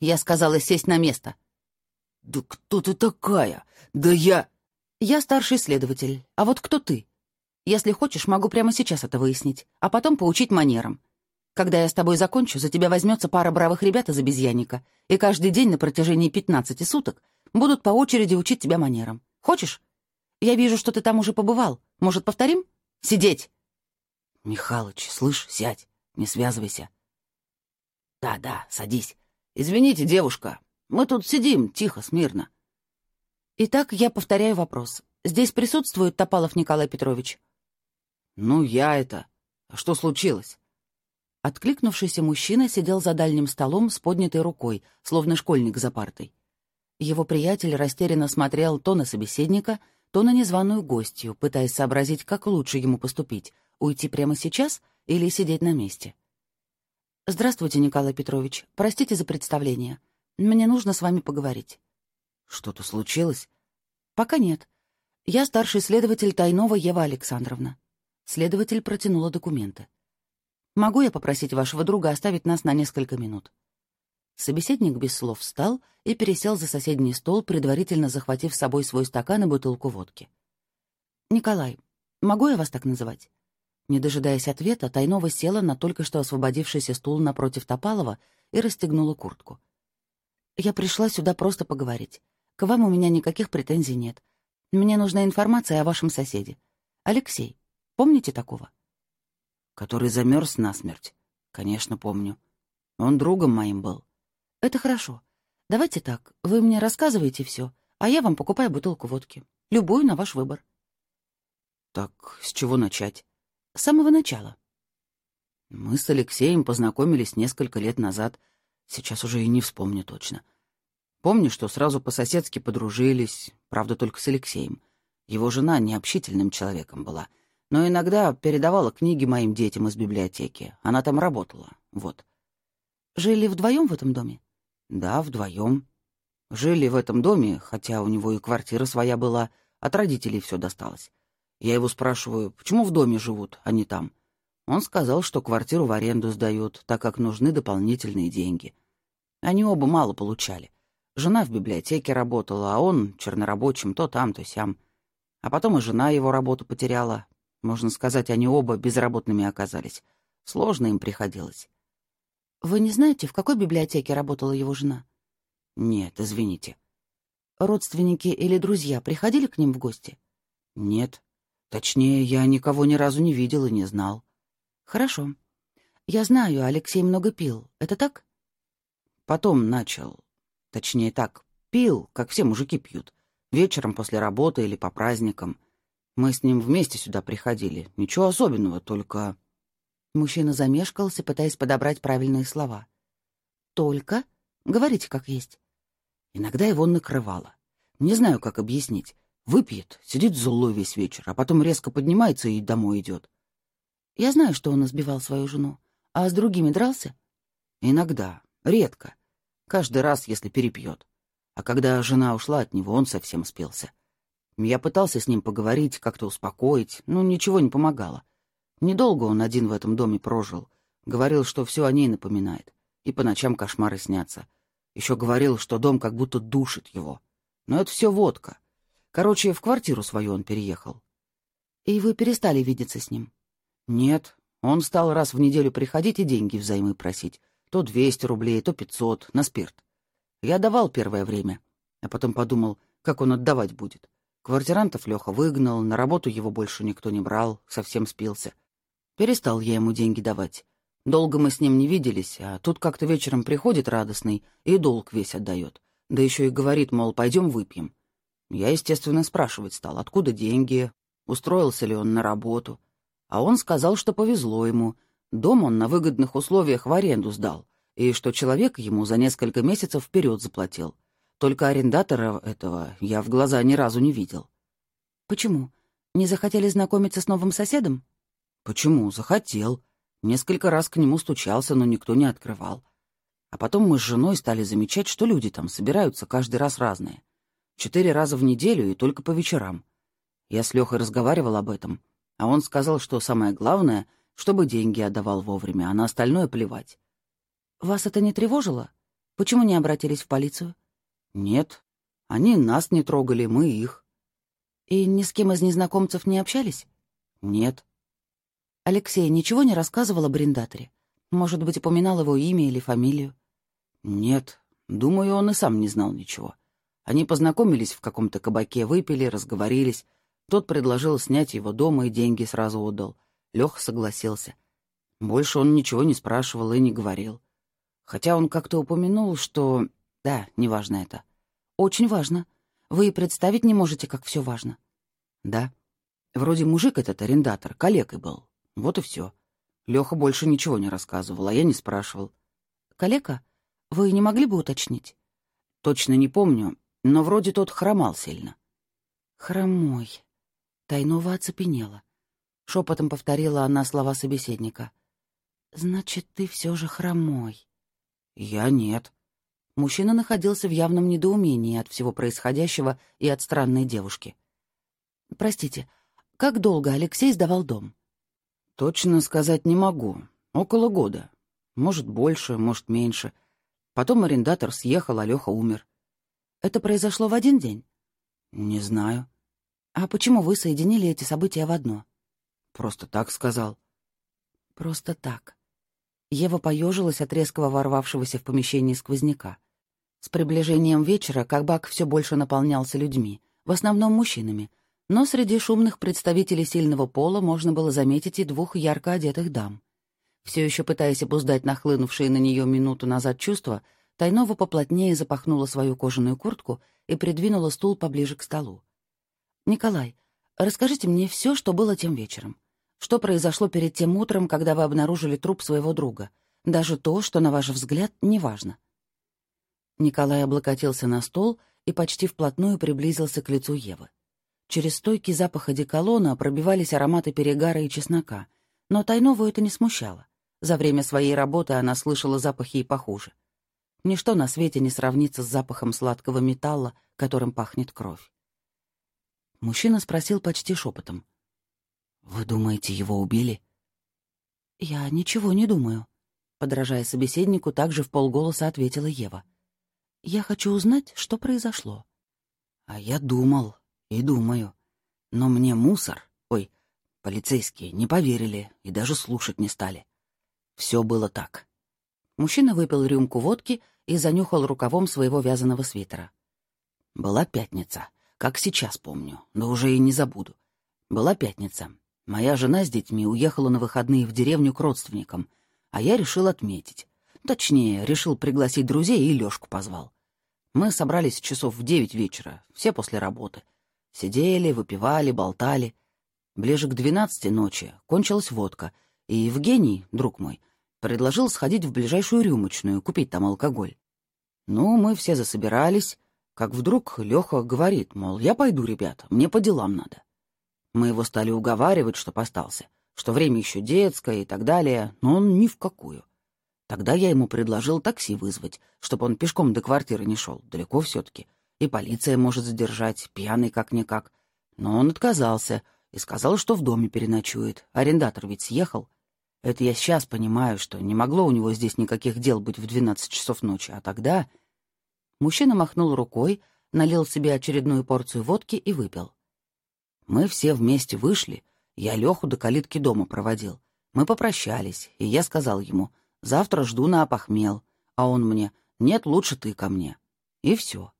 «Я сказала сесть на место». «Да кто ты такая? Да я...» «Я старший следователь. А вот кто ты? Если хочешь, могу прямо сейчас это выяснить, а потом поучить манерам. Когда я с тобой закончу, за тебя возьмется пара бравых ребят из обезьянника, и каждый день на протяжении 15 суток будут по очереди учить тебя манерам. Хочешь? Я вижу, что ты там уже побывал. Может, повторим? Сидеть!» «Михалыч, слышь, сядь, не связывайся». «Да-да, садись. Извините, девушка, мы тут сидим, тихо, смирно». Итак, я повторяю вопрос. Здесь присутствует Топалов Николай Петрович? Ну, я это. А что случилось? Откликнувшийся мужчина сидел за дальним столом с поднятой рукой, словно школьник за партой. Его приятель растерянно смотрел то на собеседника, то на незваную гостью, пытаясь сообразить, как лучше ему поступить — уйти прямо сейчас или сидеть на месте. «Здравствуйте, Николай Петрович. Простите за представление. Мне нужно с вами поговорить». «Что-то случилось?» «Пока нет. Я старший следователь Тайнова Ева Александровна». Следователь протянула документы. «Могу я попросить вашего друга оставить нас на несколько минут?» Собеседник без слов встал и пересел за соседний стол, предварительно захватив с собой свой стакан и бутылку водки. «Николай, могу я вас так называть?» Не дожидаясь ответа, Тайнова села на только что освободившийся стул напротив Топалова и расстегнула куртку. «Я пришла сюда просто поговорить. К вам у меня никаких претензий нет. Мне нужна информация о вашем соседе. Алексей. Помните такого? Который замерз насмерть. Конечно, помню. Он другом моим был. Это хорошо. Давайте так. Вы мне рассказываете все, а я вам покупаю бутылку водки. Любую на ваш выбор. Так с чего начать? С самого начала. Мы с Алексеем познакомились несколько лет назад. Сейчас уже и не вспомню точно. Помню, что сразу по-соседски подружились, правда, только с Алексеем. Его жена необщительным человеком была, но иногда передавала книги моим детям из библиотеки. Она там работала, вот. Жили вдвоем в этом доме? Да, вдвоем. Жили в этом доме, хотя у него и квартира своя была, от родителей все досталось. Я его спрашиваю, почему в доме живут, а не там? Он сказал, что квартиру в аренду сдают, так как нужны дополнительные деньги. Они оба мало получали. Жена в библиотеке работала, а он чернорабочим то там, то сям. А потом и жена его работу потеряла. Можно сказать, они оба безработными оказались. Сложно им приходилось. «Вы не знаете, в какой библиотеке работала его жена?» «Нет, извините». «Родственники или друзья приходили к ним в гости?» «Нет. Точнее, я никого ни разу не видел и не знал». «Хорошо. Я знаю, Алексей много пил. Это так?» «Потом начал. Точнее так, пил, как все мужики пьют. Вечером после работы или по праздникам. Мы с ним вместе сюда приходили. Ничего особенного, только...» Мужчина замешкался, пытаясь подобрать правильные слова. «Только? Говорите, как есть». Иногда его накрывало. Не знаю, как объяснить. Выпьет, сидит злой весь вечер, а потом резко поднимается и домой идет. Я знаю, что он избивал свою жену. А с другими дрался? Иногда. Редко. Каждый раз, если перепьет. А когда жена ушла от него, он совсем спился. Я пытался с ним поговорить, как-то успокоить, но ничего не помогало. Недолго он один в этом доме прожил. Говорил, что все о ней напоминает. И по ночам кошмары снятся. Еще говорил, что дом как будто душит его. Но это все водка. Короче, в квартиру свою он переехал. И вы перестали видеться с ним? Нет. Он стал раз в неделю приходить и деньги взаймы просить. То 200 рублей, то 500, на спирт. Я давал первое время, а потом подумал, как он отдавать будет. Квартирантов Леха выгнал, на работу его больше никто не брал, совсем спился. Перестал я ему деньги давать. Долго мы с ним не виделись, а тут как-то вечером приходит радостный и долг весь отдает. Да еще и говорит, мол, пойдем выпьем. Я, естественно, спрашивать стал, откуда деньги, устроился ли он на работу. А он сказал, что повезло ему. Дом он на выгодных условиях в аренду сдал, и что человек ему за несколько месяцев вперед заплатил. Только арендатора этого я в глаза ни разу не видел. «Почему? Не захотели знакомиться с новым соседом?» «Почему? Захотел. Несколько раз к нему стучался, но никто не открывал. А потом мы с женой стали замечать, что люди там собираются каждый раз разные. Четыре раза в неделю и только по вечерам. Я с Лехой разговаривал об этом, а он сказал, что самое главное, чтобы деньги отдавал вовремя, а на остальное плевать. «Вас это не тревожило? Почему не обратились в полицию?» «Нет. Они нас не трогали, мы их». «И ни с кем из незнакомцев не общались?» «Нет». Алексей ничего не рассказывал об арендаторе? Может быть, упоминал его имя или фамилию? Нет, думаю, он и сам не знал ничего. Они познакомились в каком-то кабаке, выпили, разговорились. Тот предложил снять его дома и деньги сразу отдал. Леха согласился. Больше он ничего не спрашивал и не говорил. Хотя он как-то упомянул, что... Да, неважно это. Очень важно. Вы и представить не можете, как все важно. Да. Вроде мужик этот арендатор, коллегой был. Вот и все. Леха больше ничего не рассказывал, а я не спрашивал. «Калека, вы не могли бы уточнить?» «Точно не помню, но вроде тот хромал сильно». «Хромой». Тайнова оцепенела. Шепотом повторила она слова собеседника. «Значит, ты все же хромой». «Я нет». Мужчина находился в явном недоумении от всего происходящего и от странной девушки. «Простите, как долго Алексей сдавал дом?» Точно сказать не могу. Около года. Может, больше, может, меньше. Потом арендатор съехал, а Лёха умер. Это произошло в один день? Не знаю. А почему вы соединили эти события в одно? Просто так сказал. Просто так. Ева поежилась от резкого ворвавшегося в помещение сквозняка. С приближением вечера кабак все больше наполнялся людьми, в основном мужчинами, но среди шумных представителей сильного пола можно было заметить и двух ярко одетых дам. Все еще пытаясь обуздать нахлынувшие на нее минуту назад чувства, Тайнова поплотнее запахнула свою кожаную куртку и придвинула стул поближе к столу. «Николай, расскажите мне все, что было тем вечером. Что произошло перед тем утром, когда вы обнаружили труп своего друга? Даже то, что, на ваш взгляд, неважно». Николай облокотился на стол и почти вплотную приблизился к лицу Евы. Через стойкий запах одеколона пробивались ароматы перегара и чеснока. Но Тайнову это не смущало. За время своей работы она слышала запахи и похуже. Ничто на свете не сравнится с запахом сладкого металла, которым пахнет кровь. Мужчина спросил почти шепотом. «Вы думаете, его убили?» «Я ничего не думаю», — подражая собеседнику, также в полголоса ответила Ева. «Я хочу узнать, что произошло». «А я думал», и думаю. Но мне мусор, ой, полицейские, не поверили и даже слушать не стали. Все было так. Мужчина выпил рюмку водки и занюхал рукавом своего вязаного свитера. Была пятница, как сейчас помню, но уже и не забуду. Была пятница. Моя жена с детьми уехала на выходные в деревню к родственникам, а я решил отметить. Точнее, решил пригласить друзей и Лёшку позвал. Мы собрались часов в девять вечера, все после работы — Сидели, выпивали, болтали. Ближе к двенадцати ночи кончилась водка, и Евгений, друг мой, предложил сходить в ближайшую рюмочную, купить там алкоголь. Ну, мы все засобирались, как вдруг Леха говорит, мол, я пойду, ребята, мне по делам надо. Мы его стали уговаривать, что остался, что время еще детское и так далее, но он ни в какую. Тогда я ему предложил такси вызвать, чтобы он пешком до квартиры не шел, далеко все-таки — и полиция может задержать, пьяный как-никак. Но он отказался и сказал, что в доме переночует. Арендатор ведь съехал. Это я сейчас понимаю, что не могло у него здесь никаких дел быть в двенадцать часов ночи, а тогда... Мужчина махнул рукой, налил себе очередную порцию водки и выпил. Мы все вместе вышли, я Леху до калитки дома проводил. Мы попрощались, и я сказал ему, завтра жду на опохмел, а он мне, нет, лучше ты ко мне. И все.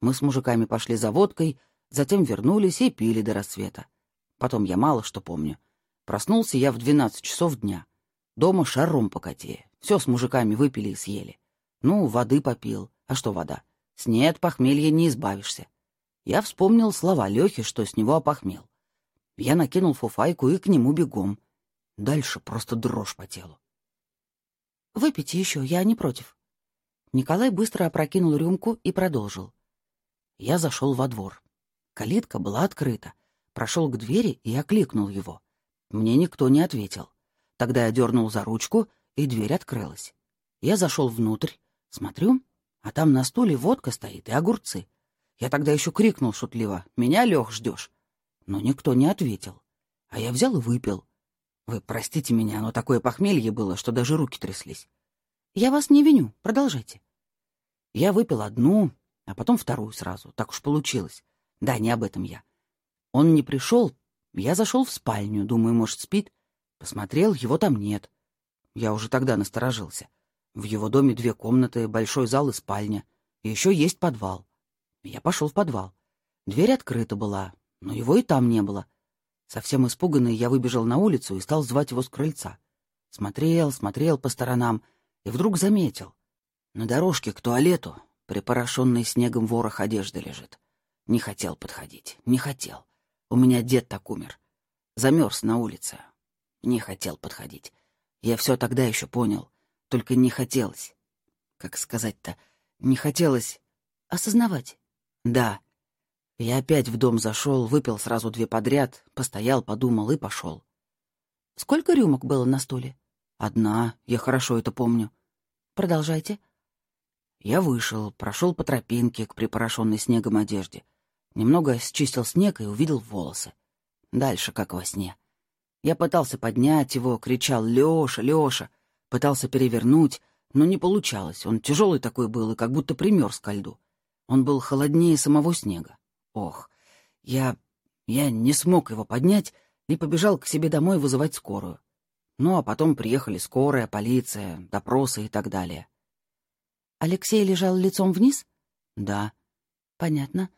Мы с мужиками пошли за водкой, затем вернулись и пили до рассвета. Потом я мало что помню. Проснулся я в двенадцать часов дня. Дома шаром покатее. Все с мужиками выпили и съели. Ну, воды попил. А что вода? С ней от похмелья не избавишься. Я вспомнил слова Лехи, что с него опохмел. Я накинул фуфайку и к нему бегом. Дальше просто дрожь по телу. «Выпейте еще, я не против». Николай быстро опрокинул рюмку и продолжил. Я зашел во двор. Калитка была открыта. Прошел к двери и окликнул его. Мне никто не ответил. Тогда я дернул за ручку, и дверь открылась. Я зашел внутрь, смотрю, а там на стуле водка стоит и огурцы. Я тогда еще крикнул шутливо «Меня, Лех, ждешь?» Но никто не ответил. А я взял и выпил. Вы простите меня, но такое похмелье было, что даже руки тряслись. Я вас не виню, продолжайте. Я выпил одну, а потом вторую сразу. Так уж получилось. Да, не об этом я. Он не пришел, я зашел в спальню, думаю, может, спит. Посмотрел, его там нет. Я уже тогда насторожился. В его доме две комнаты, большой зал и спальня. И еще есть подвал. Я пошел в подвал. Дверь открыта была, но его и там не было. Совсем испуганный, я выбежал на улицу и стал звать его с крыльца. Смотрел, смотрел по сторонам и вдруг заметил. На дорожке к туалету припорошенный снегом ворох одежды лежит. Не хотел подходить, не хотел. У меня дед так умер. Замерз на улице. Не хотел подходить. Я все тогда еще понял. Только не хотелось. Как сказать-то? Не хотелось осознавать. Да, я опять в дом зашел, выпил сразу две подряд, постоял, подумал и пошел. Сколько рюмок было на столе? Одна, я хорошо это помню. Продолжайте. Я вышел, прошел по тропинке к припорошенной снегом одежде. Немного счистил снег и увидел волосы. Дальше, как во сне. Я пытался поднять его, кричал «Лёша, Лёша!» Пытался перевернуть, но не получалось. Он тяжелый такой был и как будто примерз ко льду. Он был холоднее самого снега. Ох, я... я не смог его поднять и побежал к себе домой вызывать скорую. Ну, а потом приехали скорая, полиция, допросы и так далее. Алексей лежал лицом вниз? Да. Понятно.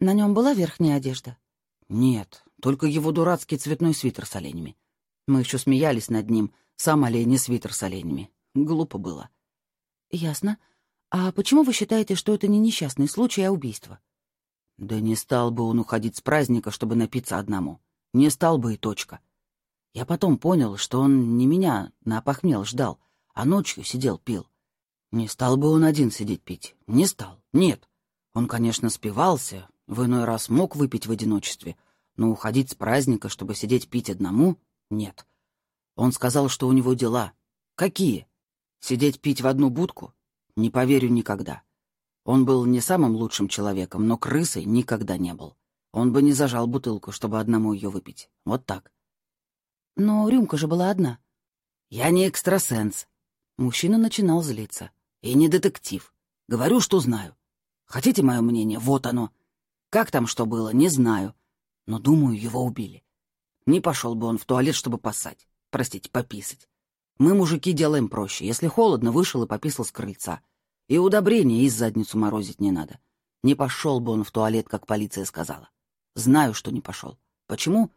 На нем была верхняя одежда? Нет, только его дурацкий цветной свитер с оленями. Мы еще смеялись над ним, сам олень и свитер с оленями. Глупо было. Ясно. А почему вы считаете, что это не несчастный случай, а убийство? Да не стал бы он уходить с праздника, чтобы напиться одному. Не стал бы и точка. Я потом понял, что он не меня на опохмел ждал, а ночью сидел пил. Не стал бы он один сидеть пить. Не стал. Нет. Он, конечно, спивался, в иной раз мог выпить в одиночестве, но уходить с праздника, чтобы сидеть пить одному — нет. Он сказал, что у него дела. Какие? Сидеть пить в одну будку? Не поверю никогда. Он был не самым лучшим человеком, но крысой никогда не был. Он бы не зажал бутылку, чтобы одному ее выпить. Вот так. Но рюмка же была одна. Я не экстрасенс. Мужчина начинал злиться. И не детектив. Говорю, что знаю. Хотите мое мнение? Вот оно. Как там что было, не знаю. Но, думаю, его убили. Не пошел бы он в туалет, чтобы поссать. Простите, пописать. Мы, мужики, делаем проще. Если холодно, вышел и пописал с крыльца. И удобрения из задницу морозить не надо. Не пошел бы он в туалет, как полиция сказала. Знаю, что не пошел. Почему?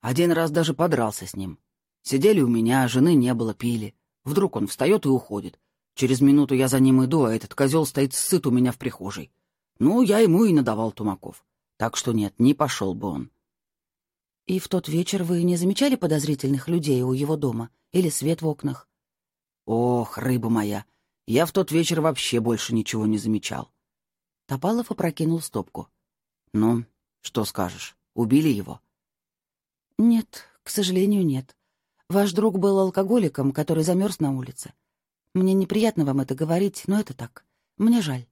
Один раз даже подрался с ним. Сидели у меня, жены не было, пили. Вдруг он встает и уходит. Через минуту я за ним иду, а этот козел стоит сыт у меня в прихожей. Ну, я ему и надавал тумаков. Так что нет, не пошел бы он. И в тот вечер вы не замечали подозрительных людей у его дома? Или свет в окнах? Ох, рыба моя, я в тот вечер вообще больше ничего не замечал. Топалов опрокинул стопку. «Ну, что скажешь, убили его?» «Нет, к сожалению, нет. Ваш друг был алкоголиком, который замерз на улице. Мне неприятно вам это говорить, но это так. Мне жаль».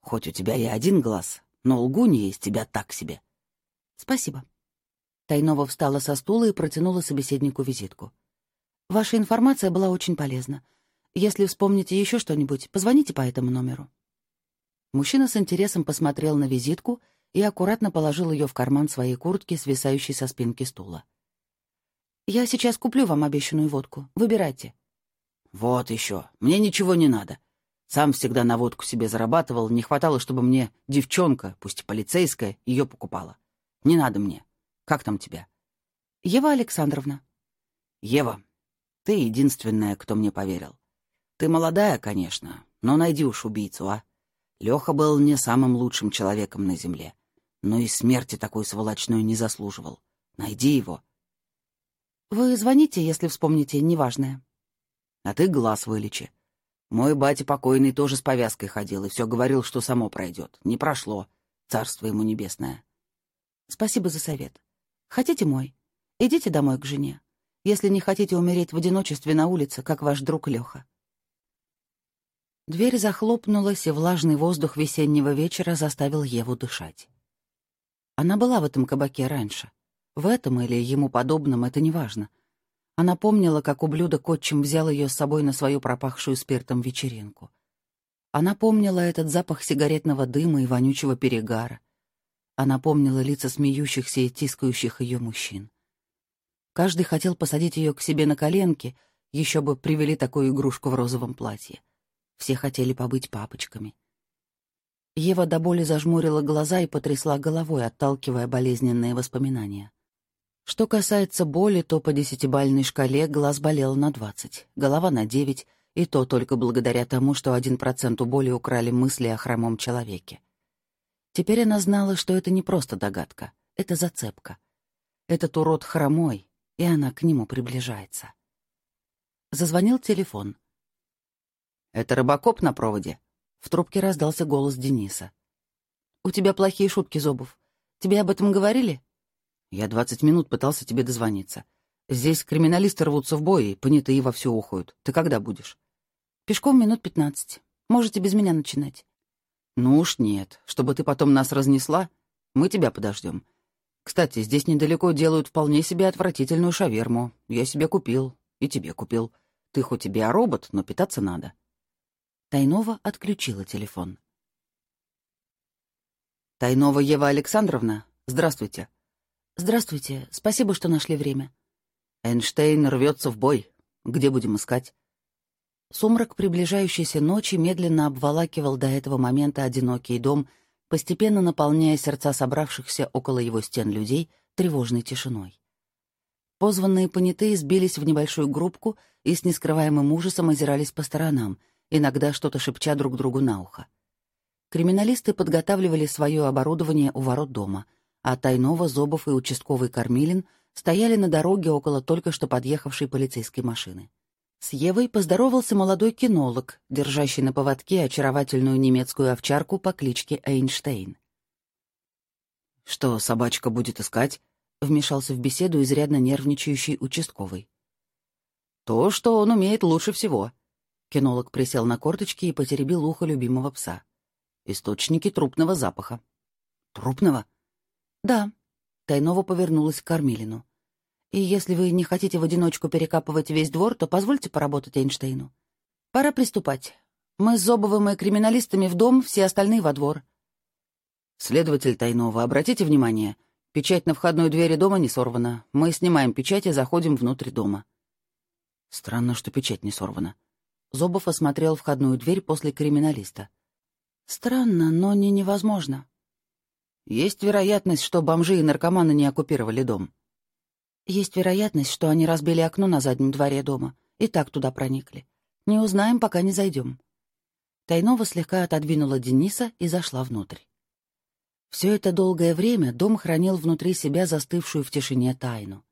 «Хоть у тебя и один глаз, но лгунья из тебя так себе». «Спасибо». Тайнова встала со стула и протянула собеседнику визитку. «Ваша информация была очень полезна. Если вспомните еще что-нибудь, позвоните по этому номеру». Мужчина с интересом посмотрел на визитку и аккуратно положил ее в карман своей куртки, свисающей со спинки стула. «Я сейчас куплю вам обещанную водку. Выбирайте». «Вот еще. Мне ничего не надо. Сам всегда на водку себе зарабатывал, не хватало, чтобы мне девчонка, пусть и полицейская, ее покупала. Не надо мне. Как там тебя?» Ева Александровна. Ева, ты единственная, кто мне поверил. Ты молодая, конечно, но найди уж убийцу, а? Леха был не самым лучшим человеком на земле, но и смерти такой сволочной не заслуживал. Найди его. Вы звоните, если вспомните неважное. А ты глаз вылечи. Мой батя покойный тоже с повязкой ходил и все говорил, что само пройдет. Не прошло. Царство ему небесное. Спасибо за совет. Хотите мой? Идите домой к жене. Если не хотите умереть в одиночестве на улице, как ваш друг Леха. Дверь захлопнулась, и влажный воздух весеннего вечера заставил Еву дышать. Она была в этом кабаке раньше. В этом или ему подобном это не важно. Она помнила, как ублюдок отчим взял ее с собой на свою пропахшую спиртом вечеринку. Она помнила этот запах сигаретного дыма и вонючего перегара. Она помнила лица смеющихся и тискающих ее мужчин. Каждый хотел посадить ее к себе на коленки, еще бы привели такую игрушку в розовом платье. Все хотели побыть папочками. Ева до боли зажмурила глаза и потрясла головой, отталкивая болезненные воспоминания. Что касается боли, то по десятибальной шкале глаз болел на двадцать, голова на девять, и то только благодаря тому, что один процент у боли украли мысли о хромом человеке. Теперь она знала, что это не просто догадка, это зацепка. Этот урод хромой, и она к нему приближается. Зазвонил телефон. «Это рыбакоп на проводе?» В трубке раздался голос Дениса. «У тебя плохие шутки, Зобов. Тебе об этом говорили?» «Я двадцать минут пытался тебе дозвониться. Здесь криминалисты рвутся в бой, и понятые вовсю ухают. Ты когда будешь?» «Пешком минут пятнадцать. Можете без меня начинать». «Ну уж нет. Чтобы ты потом нас разнесла, мы тебя подождем. Кстати, здесь недалеко делают вполне себе отвратительную шаверму. Я себе купил. И тебе купил. Ты хоть и биоробот, но питаться надо». Тайнова отключила телефон. «Тайнова Ева Александровна, здравствуйте». «Здравствуйте. Спасибо, что нашли время». «Эйнштейн рвется в бой. Где будем искать?» Сумрак приближающейся ночи медленно обволакивал до этого момента одинокий дом, постепенно наполняя сердца собравшихся около его стен людей тревожной тишиной. Позванные понятые сбились в небольшую группку и с нескрываемым ужасом озирались по сторонам — иногда что-то шепча друг другу на ухо. Криминалисты подготавливали свое оборудование у ворот дома, а Тайнова, Зобов и участковый Кормилин стояли на дороге около только что подъехавшей полицейской машины. С Евой поздоровался молодой кинолог, держащий на поводке очаровательную немецкую овчарку по кличке Эйнштейн. «Что собачка будет искать?» — вмешался в беседу изрядно нервничающий участковый. «То, что он умеет лучше всего», Кинолог присел на корточки и потеребил ухо любимого пса. Источники трупного запаха. «Трупного?» «Да». Тайнова повернулась к Кормилину. «И если вы не хотите в одиночку перекапывать весь двор, то позвольте поработать Эйнштейну. Пора приступать. Мы с Зобовым и криминалистами в дом, все остальные во двор». «Следователь Тайнова, обратите внимание, печать на входной двери дома не сорвана. Мы снимаем печать и заходим внутрь дома». Странно, что печать не сорвана. Зобов осмотрел входную дверь после криминалиста. «Странно, но не невозможно». «Есть вероятность, что бомжи и наркоманы не оккупировали дом». «Есть вероятность, что они разбили окно на заднем дворе дома и так туда проникли. Не узнаем, пока не зайдем». Тайнова слегка отодвинула Дениса и зашла внутрь. Все это долгое время дом хранил внутри себя застывшую в тишине тайну.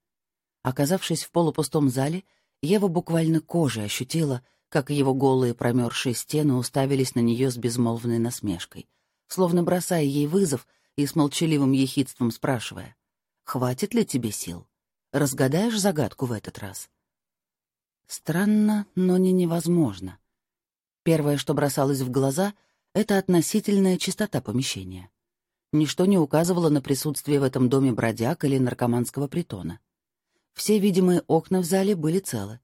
Оказавшись в полупустом зале, Ева буквально кожей ощутила — как его голые промерзшие стены уставились на нее с безмолвной насмешкой, словно бросая ей вызов и с молчаливым ехидством спрашивая, «Хватит ли тебе сил? Разгадаешь загадку в этот раз?» Странно, но не невозможно. Первое, что бросалось в глаза, — это относительная чистота помещения. Ничто не указывало на присутствие в этом доме бродяг или наркоманского притона. Все видимые окна в зале были целы.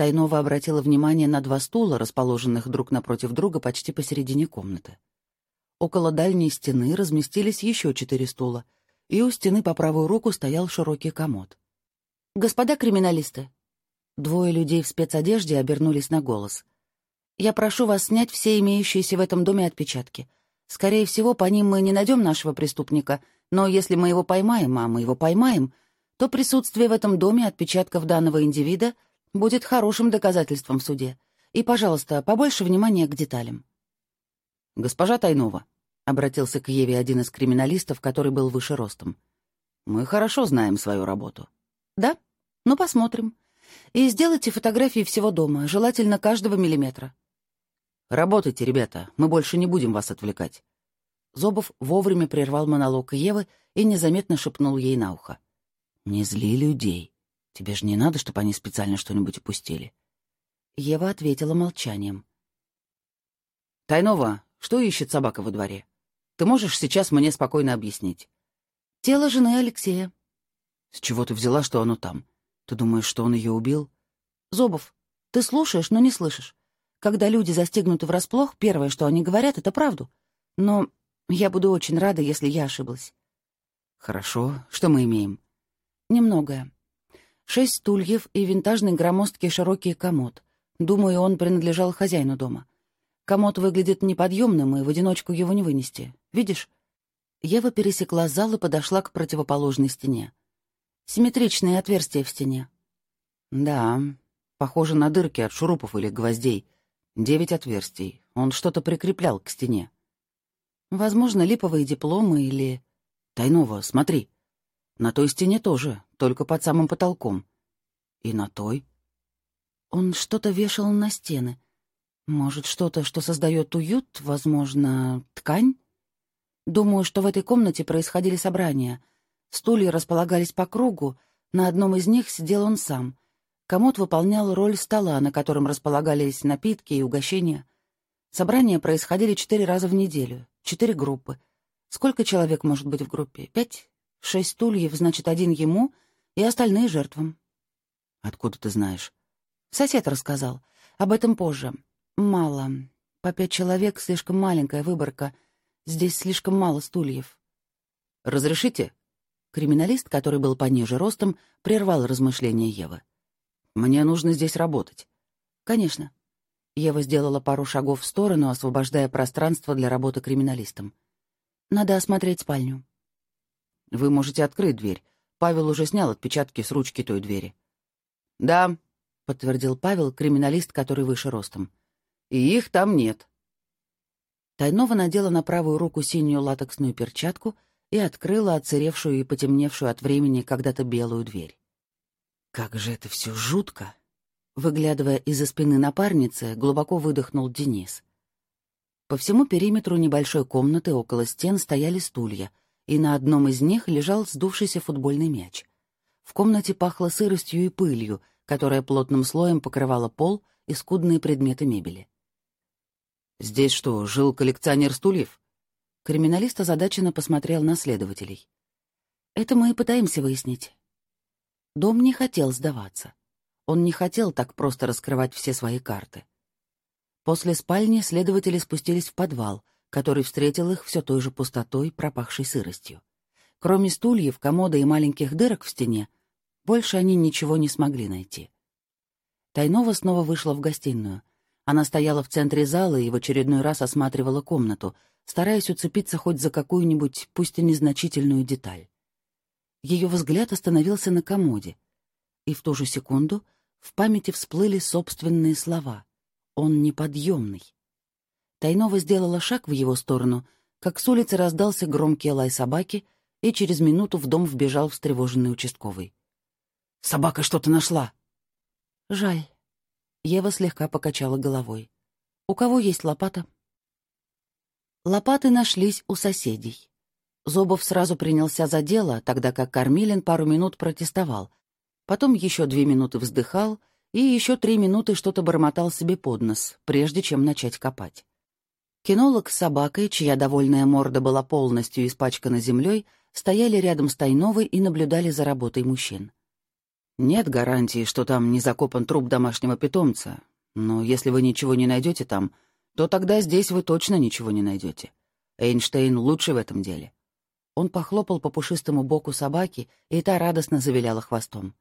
Тайнова обратила внимание на два стула, расположенных друг напротив друга почти посередине комнаты. Около дальней стены разместились еще четыре стула, и у стены по правую руку стоял широкий комод. «Господа криминалисты!» Двое людей в спецодежде обернулись на голос. «Я прошу вас снять все имеющиеся в этом доме отпечатки. Скорее всего, по ним мы не найдем нашего преступника, но если мы его поймаем, а мы его поймаем, то присутствие в этом доме отпечатков данного индивида будет хорошим доказательством в суде. И, пожалуйста, побольше внимания к деталям. «Госпожа Тайнова», — обратился к Еве один из криминалистов, который был выше ростом, — «мы хорошо знаем свою работу». «Да? Ну, посмотрим. И сделайте фотографии всего дома, желательно каждого миллиметра». «Работайте, ребята, мы больше не будем вас отвлекать». Зобов вовремя прервал монолог Евы и незаметно шепнул ей на ухо. «Не зли людей. Тебе же не надо, чтобы они специально что-нибудь упустили». Ева ответила молчанием. «Тайнова, что ищет собака во дворе? Ты можешь сейчас мне спокойно объяснить?» «Тело жены Алексея». «С чего ты взяла, что оно там? Ты думаешь, что он ее убил?» «Зобов, ты слушаешь, но не слышишь. Когда люди застигнуты врасплох, первое, что они говорят, — это правду. Но я буду очень рада, если я ошиблась». «Хорошо. Что мы имеем?» «Немногое. Шесть стульев и винтажный громоздкий широкий комод. Думаю, он принадлежал хозяину дома. Комод выглядит неподъемным, и в одиночку его не вынести. Видишь?» Ева пересекла зал и подошла к противоположной стене. Симметричные отверстия в стене. «Да, похоже на дырки от шурупов или гвоздей. Девять отверстий. Он что-то прикреплял к стене». Возможно, липовые дипломы или... Тайнова, смотри. На той стене тоже, только под самым потолком. И на той. Он что-то вешал на стены. Может, что-то, что создает уют, возможно, ткань? Думаю, что в этой комнате происходили собрания. Стулья располагались по кругу, на одном из них сидел он сам. Комод выполнял роль стола, на котором располагались напитки и угощения. Собрания происходили четыре раза в неделю. Четыре группы. Сколько человек может быть в группе? Пять? Шесть стульев, значит, один ему и остальные жертвам. Откуда ты знаешь? Сосед рассказал. Об этом позже. Мало. По пять человек — слишком маленькая выборка. Здесь слишком мало стульев. «Разрешите?» Криминалист, который был пониже ростом, прервал размышления Евы. «Мне нужно здесь работать». «Конечно». Ева сделала пару шагов в сторону, освобождая пространство для работы криминалистом. «Надо осмотреть спальню». «Вы можете открыть дверь. Павел уже снял отпечатки с ручки той двери». «Да», — подтвердил Павел, криминалист, который выше ростом. «И их там нет». Тайнова надела на правую руку синюю латексную перчатку и открыла оцаревшую и потемневшую от времени когда-то белую дверь. «Как же это все жутко!» Выглядывая из-за спины напарницы, глубоко выдохнул Денис. По всему периметру небольшой комнаты около стен стояли стулья, и на одном из них лежал сдувшийся футбольный мяч. В комнате пахло сыростью и пылью, которая плотным слоем покрывала пол и скудные предметы мебели. «Здесь что, жил коллекционер стульев?» Криминалист озадаченно посмотрел на следователей. «Это мы и пытаемся выяснить». Дом не хотел сдаваться. Он не хотел так просто раскрывать все свои карты. После спальни следователи спустились в подвал, который встретил их все той же пустотой, пропахшей сыростью. Кроме стульев, комода и маленьких дырок в стене, больше они ничего не смогли найти. Тайнова снова вышла в гостиную. Она стояла в центре зала и в очередной раз осматривала комнату, стараясь уцепиться хоть за какую-нибудь, пусть и незначительную деталь. Ее взгляд остановился на комоде, и в ту же секунду в памяти всплыли собственные слова. Он неподъемный. Тайнова сделала шаг в его сторону, как с улицы раздался громкий лай собаки, и через минуту в дом вбежал встревоженный участковый. «Собака что-то нашла!» «Жаль». Ева слегка покачала головой. «У кого есть лопата?» Лопаты нашлись у соседей. Зобов сразу принялся за дело, тогда как Кормилин пару минут протестовал, потом еще две минуты вздыхал и еще три минуты что-то бормотал себе под нос, прежде чем начать копать. Кинолог с собакой, чья довольная морда была полностью испачкана землей, стояли рядом с Тайновой и наблюдали за работой мужчин. «Нет гарантии, что там не закопан труп домашнего питомца, но если вы ничего не найдете там, то тогда здесь вы точно ничего не найдете. Эйнштейн лучше в этом деле». Он похлопал по пушистому боку собаки, и та радостно завиляла хвостом.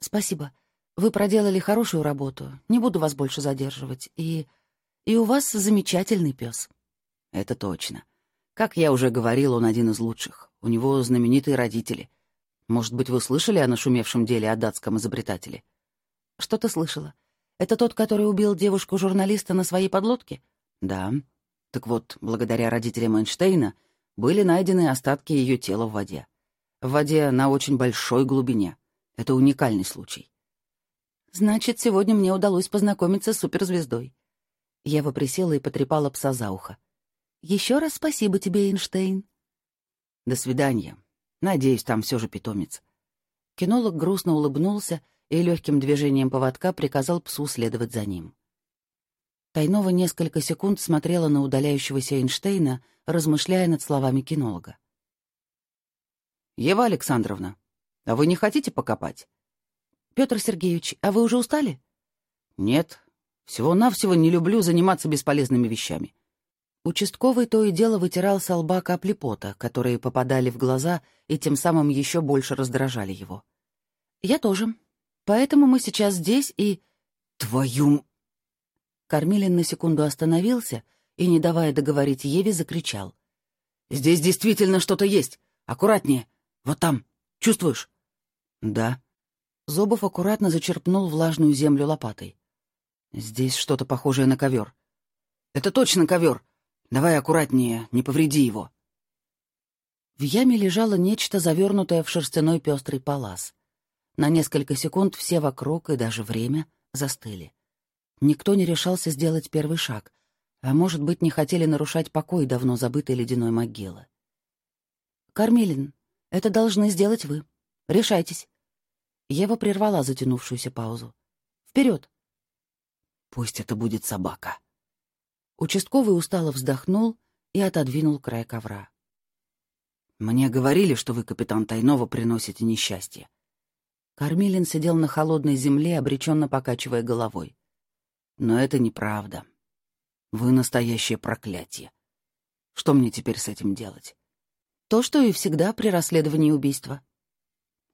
«Спасибо. Вы проделали хорошую работу. Не буду вас больше задерживать. И... и у вас замечательный пес. «Это точно. Как я уже говорил, он один из лучших. У него знаменитые родители. Может быть, вы слышали о нашумевшем деле о датском изобретателе? Что ты слышала? Это тот, который убил девушку-журналиста на своей подлодке? Да. Так вот, благодаря родителям Эйнштейна были найдены остатки ее тела в воде. В воде на очень большой глубине. Это уникальный случай. Значит, сегодня мне удалось познакомиться с суперзвездой. Ева присела и потрепала пса за ухо. Еще раз спасибо тебе, Эйнштейн. До свидания. Надеюсь, там все же питомец. Кинолог грустно улыбнулся и легким движением поводка приказал псу следовать за ним. Тайнова несколько секунд смотрела на удаляющегося Эйнштейна, размышляя над словами кинолога. «Ева Александровна, а вы не хотите покопать?» «Петр Сергеевич, а вы уже устали?» «Нет. Всего-навсего не люблю заниматься бесполезными вещами. Участковый то и дело вытирал со лба капли пота, которые попадали в глаза и тем самым еще больше раздражали его. «Я тоже. Поэтому мы сейчас здесь и...» «Твою...» Кормилин на секунду остановился и, не давая договорить Еве, закричал. «Здесь действительно что-то есть. Аккуратнее. Вот там. Чувствуешь?» «Да». Зобов аккуратно зачерпнул влажную землю лопатой. «Здесь что-то похожее на ковер. «Это точно ковер. Давай аккуратнее, не повреди его». В яме лежало нечто, завернутое в шерстяной пестрый палас. На несколько секунд все вокруг и даже время застыли. Никто не решался сделать первый шаг, а, может быть, не хотели нарушать покой давно забытой ледяной могилы. «Кормилин, это должны сделать вы. Решайтесь». Ева прервала затянувшуюся паузу. «Вперед!» «Пусть это будет собака», Участковый устало вздохнул и отодвинул край ковра. «Мне говорили, что вы, капитан Тайнова, приносите несчастье». Кормилин сидел на холодной земле, обреченно покачивая головой. «Но это неправда. Вы настоящее проклятие. Что мне теперь с этим делать?» «То, что и всегда при расследовании убийства».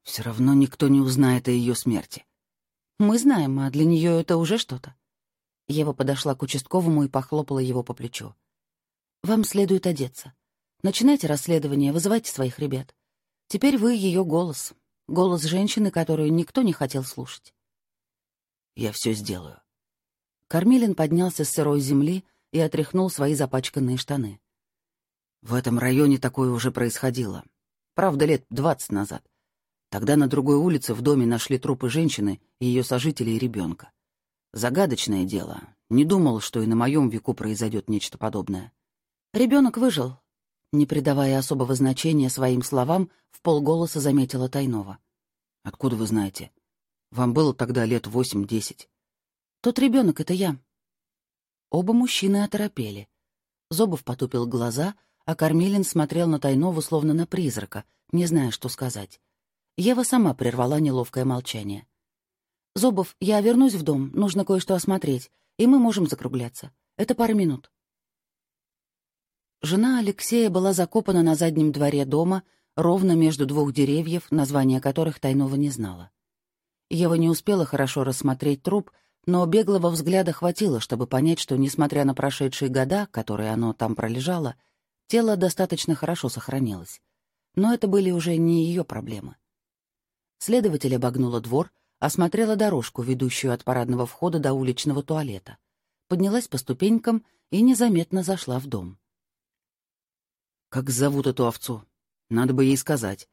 «Все равно никто не узнает о ее смерти». «Мы знаем, а для нее это уже что-то». Ева подошла к участковому и похлопала его по плечу. «Вам следует одеться. Начинайте расследование, вызывайте своих ребят. Теперь вы ее голос. Голос женщины, которую никто не хотел слушать». «Я все сделаю». Кормилин поднялся с сырой земли и отряхнул свои запачканные штаны. «В этом районе такое уже происходило. Правда, лет двадцать назад. Тогда на другой улице в доме нашли трупы женщины, ее сожителей и ребенка. Загадочное дело. Не думал, что и на моем веку произойдет нечто подобное. Ребенок выжил. Не придавая особого значения своим словам, в полголоса заметила Тайнова. «Откуда вы знаете? Вам было тогда лет восемь-десять». «Тот ребенок это я». Оба мужчины оторопели. Зобов потупил глаза, а Кормилин смотрел на Тайнову словно на призрака, не зная, что сказать. Ева сама прервала неловкое молчание. «Зобов, я вернусь в дом, нужно кое-что осмотреть, и мы можем закругляться. Это пара минут». Жена Алексея была закопана на заднем дворе дома, ровно между двух деревьев, названия которых Тайнова не знала. Ева не успела хорошо рассмотреть труп, но беглого взгляда хватило, чтобы понять, что, несмотря на прошедшие года, которые оно там пролежало, тело достаточно хорошо сохранилось. Но это были уже не ее проблемы. Следователь обогнула двор, осмотрела дорожку, ведущую от парадного входа до уличного туалета, поднялась по ступенькам и незаметно зашла в дом. «Как зовут эту овцу? Надо бы ей сказать».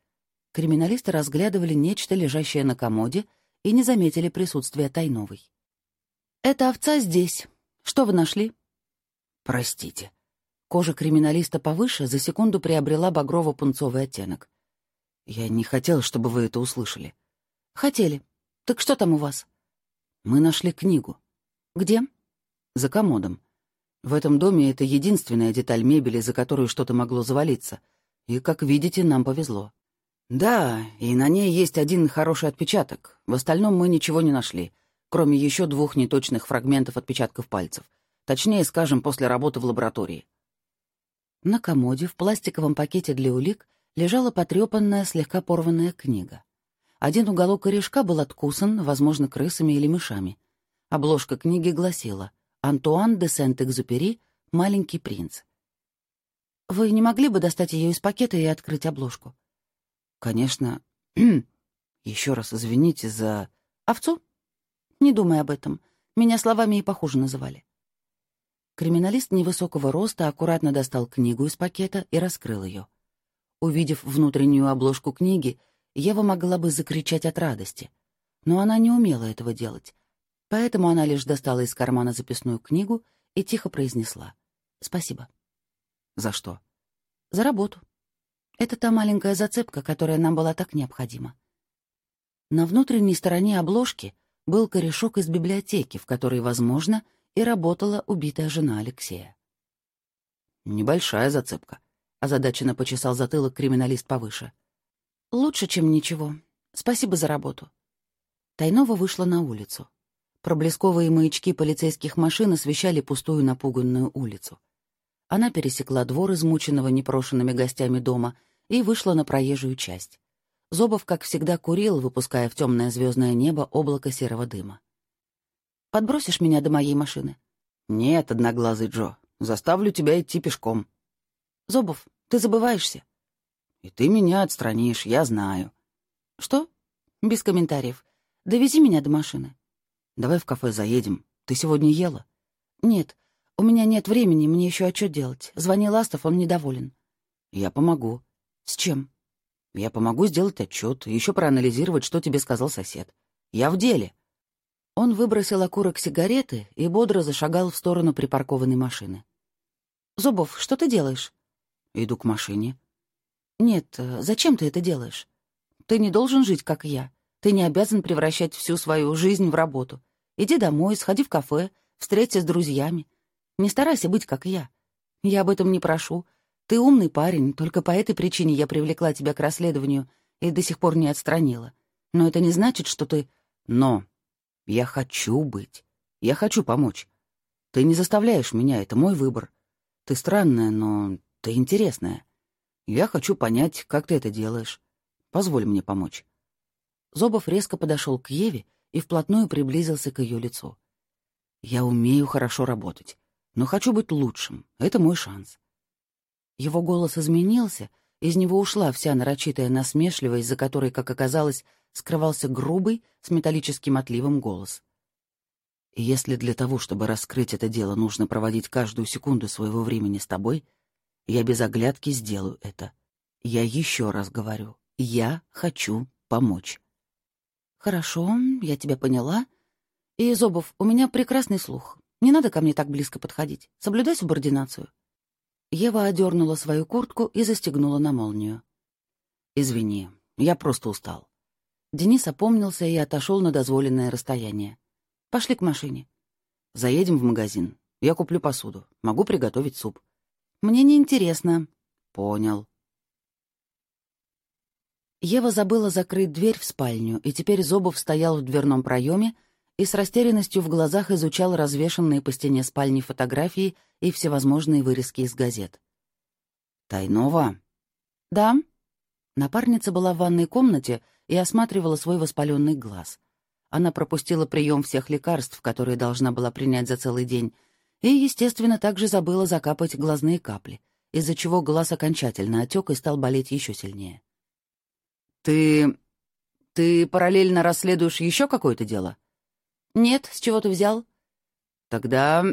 Криминалисты разглядывали нечто, лежащее на комоде, и не заметили присутствия Тайновой. «Это овца здесь. Что вы нашли?» «Простите». Кожа криминалиста повыше за секунду приобрела багрово-пунцовый оттенок. «Я не хотел, чтобы вы это услышали». «Хотели. «Так что там у вас?» «Мы нашли книгу». «Где?» «За комодом. В этом доме это единственная деталь мебели, за которую что-то могло завалиться. И, как видите, нам повезло». «Да, и на ней есть один хороший отпечаток. В остальном мы ничего не нашли, кроме еще двух неточных фрагментов отпечатков пальцев. Точнее, скажем, после работы в лаборатории». На комоде в пластиковом пакете для улик лежала потрепанная, слегка порванная книга. Один уголок корешка был откусан, возможно, крысами или мышами. Обложка книги гласила «Антуан де Сент-Экзупери. Маленький принц». «Вы не могли бы достать ее из пакета и открыть обложку?» «Конечно. Еще раз извините за... Овцу? Не думай об этом. Меня словами и похуже называли. Криминалист невысокого роста аккуратно достал книгу из пакета и раскрыл ее. Увидев внутреннюю обложку книги, Ева могла бы закричать от радости. Но она не умела этого делать, поэтому она лишь достала из кармана записную книгу и тихо произнесла «Спасибо». «За что?» «За работу. Это та маленькая зацепка, которая нам была так необходима». На внутренней стороне обложки был корешок из библиотеки, в которой, возможно, и работала убитая жена Алексея. «Небольшая зацепка», — озадаченно почесал затылок криминалист повыше. «Лучше, чем ничего. Спасибо за работу». Тайнова вышла на улицу. Проблесковые маячки полицейских машин освещали пустую напуганную улицу. Она пересекла двор, измученного непрошенными гостями дома, и вышла на проезжую часть. Зобов, как всегда, курил, выпуская в темное звездное небо облако серого дыма. «Подбросишь меня до моей машины?» «Нет, одноглазый Джо. Заставлю тебя идти пешком». «Зобов, ты забываешься. И ты меня отстранишь, я знаю. Что? Без комментариев. Довези меня до машины. Давай в кафе заедем. Ты сегодня ела? Нет. У меня нет времени, мне еще отчет делать. Звони Ластов, он недоволен. Я помогу. С чем? Я помогу сделать отчет еще проанализировать, что тебе сказал сосед. Я в деле. Он выбросил окурок сигареты и бодро зашагал в сторону припаркованной машины. «Зубов, что ты делаешь?» «Иду к машине». «Нет, э, зачем ты это делаешь? Ты не должен жить, как я. Ты не обязан превращать всю свою жизнь в работу. Иди домой, сходи в кафе, встреться с друзьями. Не старайся быть, как я. Я об этом не прошу. Ты умный парень, только по этой причине я привлекла тебя к расследованию и до сих пор не отстранила. Но это не значит, что ты... Но я хочу быть. Я хочу помочь. Ты не заставляешь меня, это мой выбор. Ты странная, но ты интересная. Я хочу понять, как ты это делаешь. Позволь мне помочь». Зобов резко подошел к Еве и вплотную приблизился к ее лицу. «Я умею хорошо работать, но хочу быть лучшим. Это мой шанс». Его голос изменился, из него ушла вся нарочитая насмешливость, за которой, как оказалось, скрывался грубый, с металлическим отливом голос. Если для того, чтобы раскрыть это дело, нужно проводить каждую секунду своего времени с тобой, я без оглядки сделаю это. Я еще раз говорю, я хочу помочь. Хорошо, я тебя поняла. И, Зобов, у меня прекрасный слух. Не надо ко мне так близко подходить. Соблюдай субординацию. Ева одернула свою куртку и застегнула на молнию. «Извини, я просто устал». Денис опомнился и отошел на дозволенное расстояние. «Пошли к машине». «Заедем в магазин. Я куплю посуду. Могу приготовить суп». Мне не интересно. Понял. Ева забыла закрыть дверь в спальню, и теперь Зобов стоял в дверном проеме и с растерянностью в глазах изучал развешанные по стене спальни фотографии и всевозможные вырезки из газет. «Тайнова?» «Да». Напарница была в ванной комнате и осматривала свой воспаленный глаз. Она пропустила прием всех лекарств, которые должна была принять за целый день, и, естественно, также забыла закапать глазные капли, из-за чего глаз окончательно отек и стал болеть еще сильнее. «Ты... ты параллельно расследуешь еще какое-то дело?» «Нет, с чего ты взял?» «Тогда...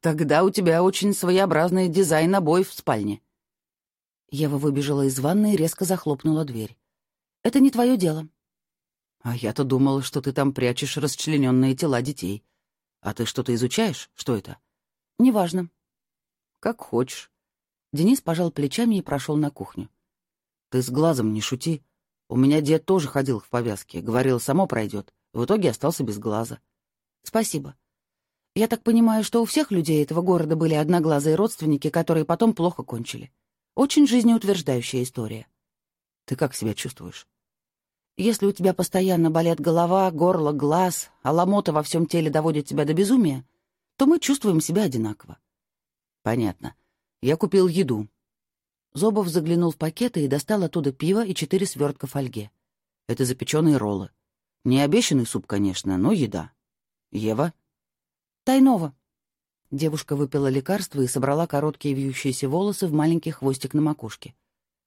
тогда у тебя очень своеобразный дизайн обоев в спальне». Ева выбежала из ванны и резко захлопнула дверь. «Это не твое дело». «А я-то думал, что ты там прячешь расчлененные тела детей. А ты что-то изучаешь? Что это?» «Неважно». «Как хочешь». Денис пожал плечами и прошел на кухню. «Ты с глазом не шути. У меня дед тоже ходил в повязке, говорил, само пройдет. В итоге остался без глаза». «Спасибо. Я так понимаю, что у всех людей этого города были одноглазые родственники, которые потом плохо кончили. Очень жизнеутверждающая история». «Ты как себя чувствуешь?» Если у тебя постоянно болят голова, горло, глаз, а ломота во всем теле доводят тебя до безумия, то мы чувствуем себя одинаково. Понятно. Я купил еду. Зобов заглянул в пакеты и достал оттуда пиво и четыре свертка фольге. Это запеченные роллы. Не обещанный суп, конечно, но еда. Ева? Тайнова. Девушка выпила лекарство и собрала короткие вьющиеся волосы в маленький хвостик на макушке.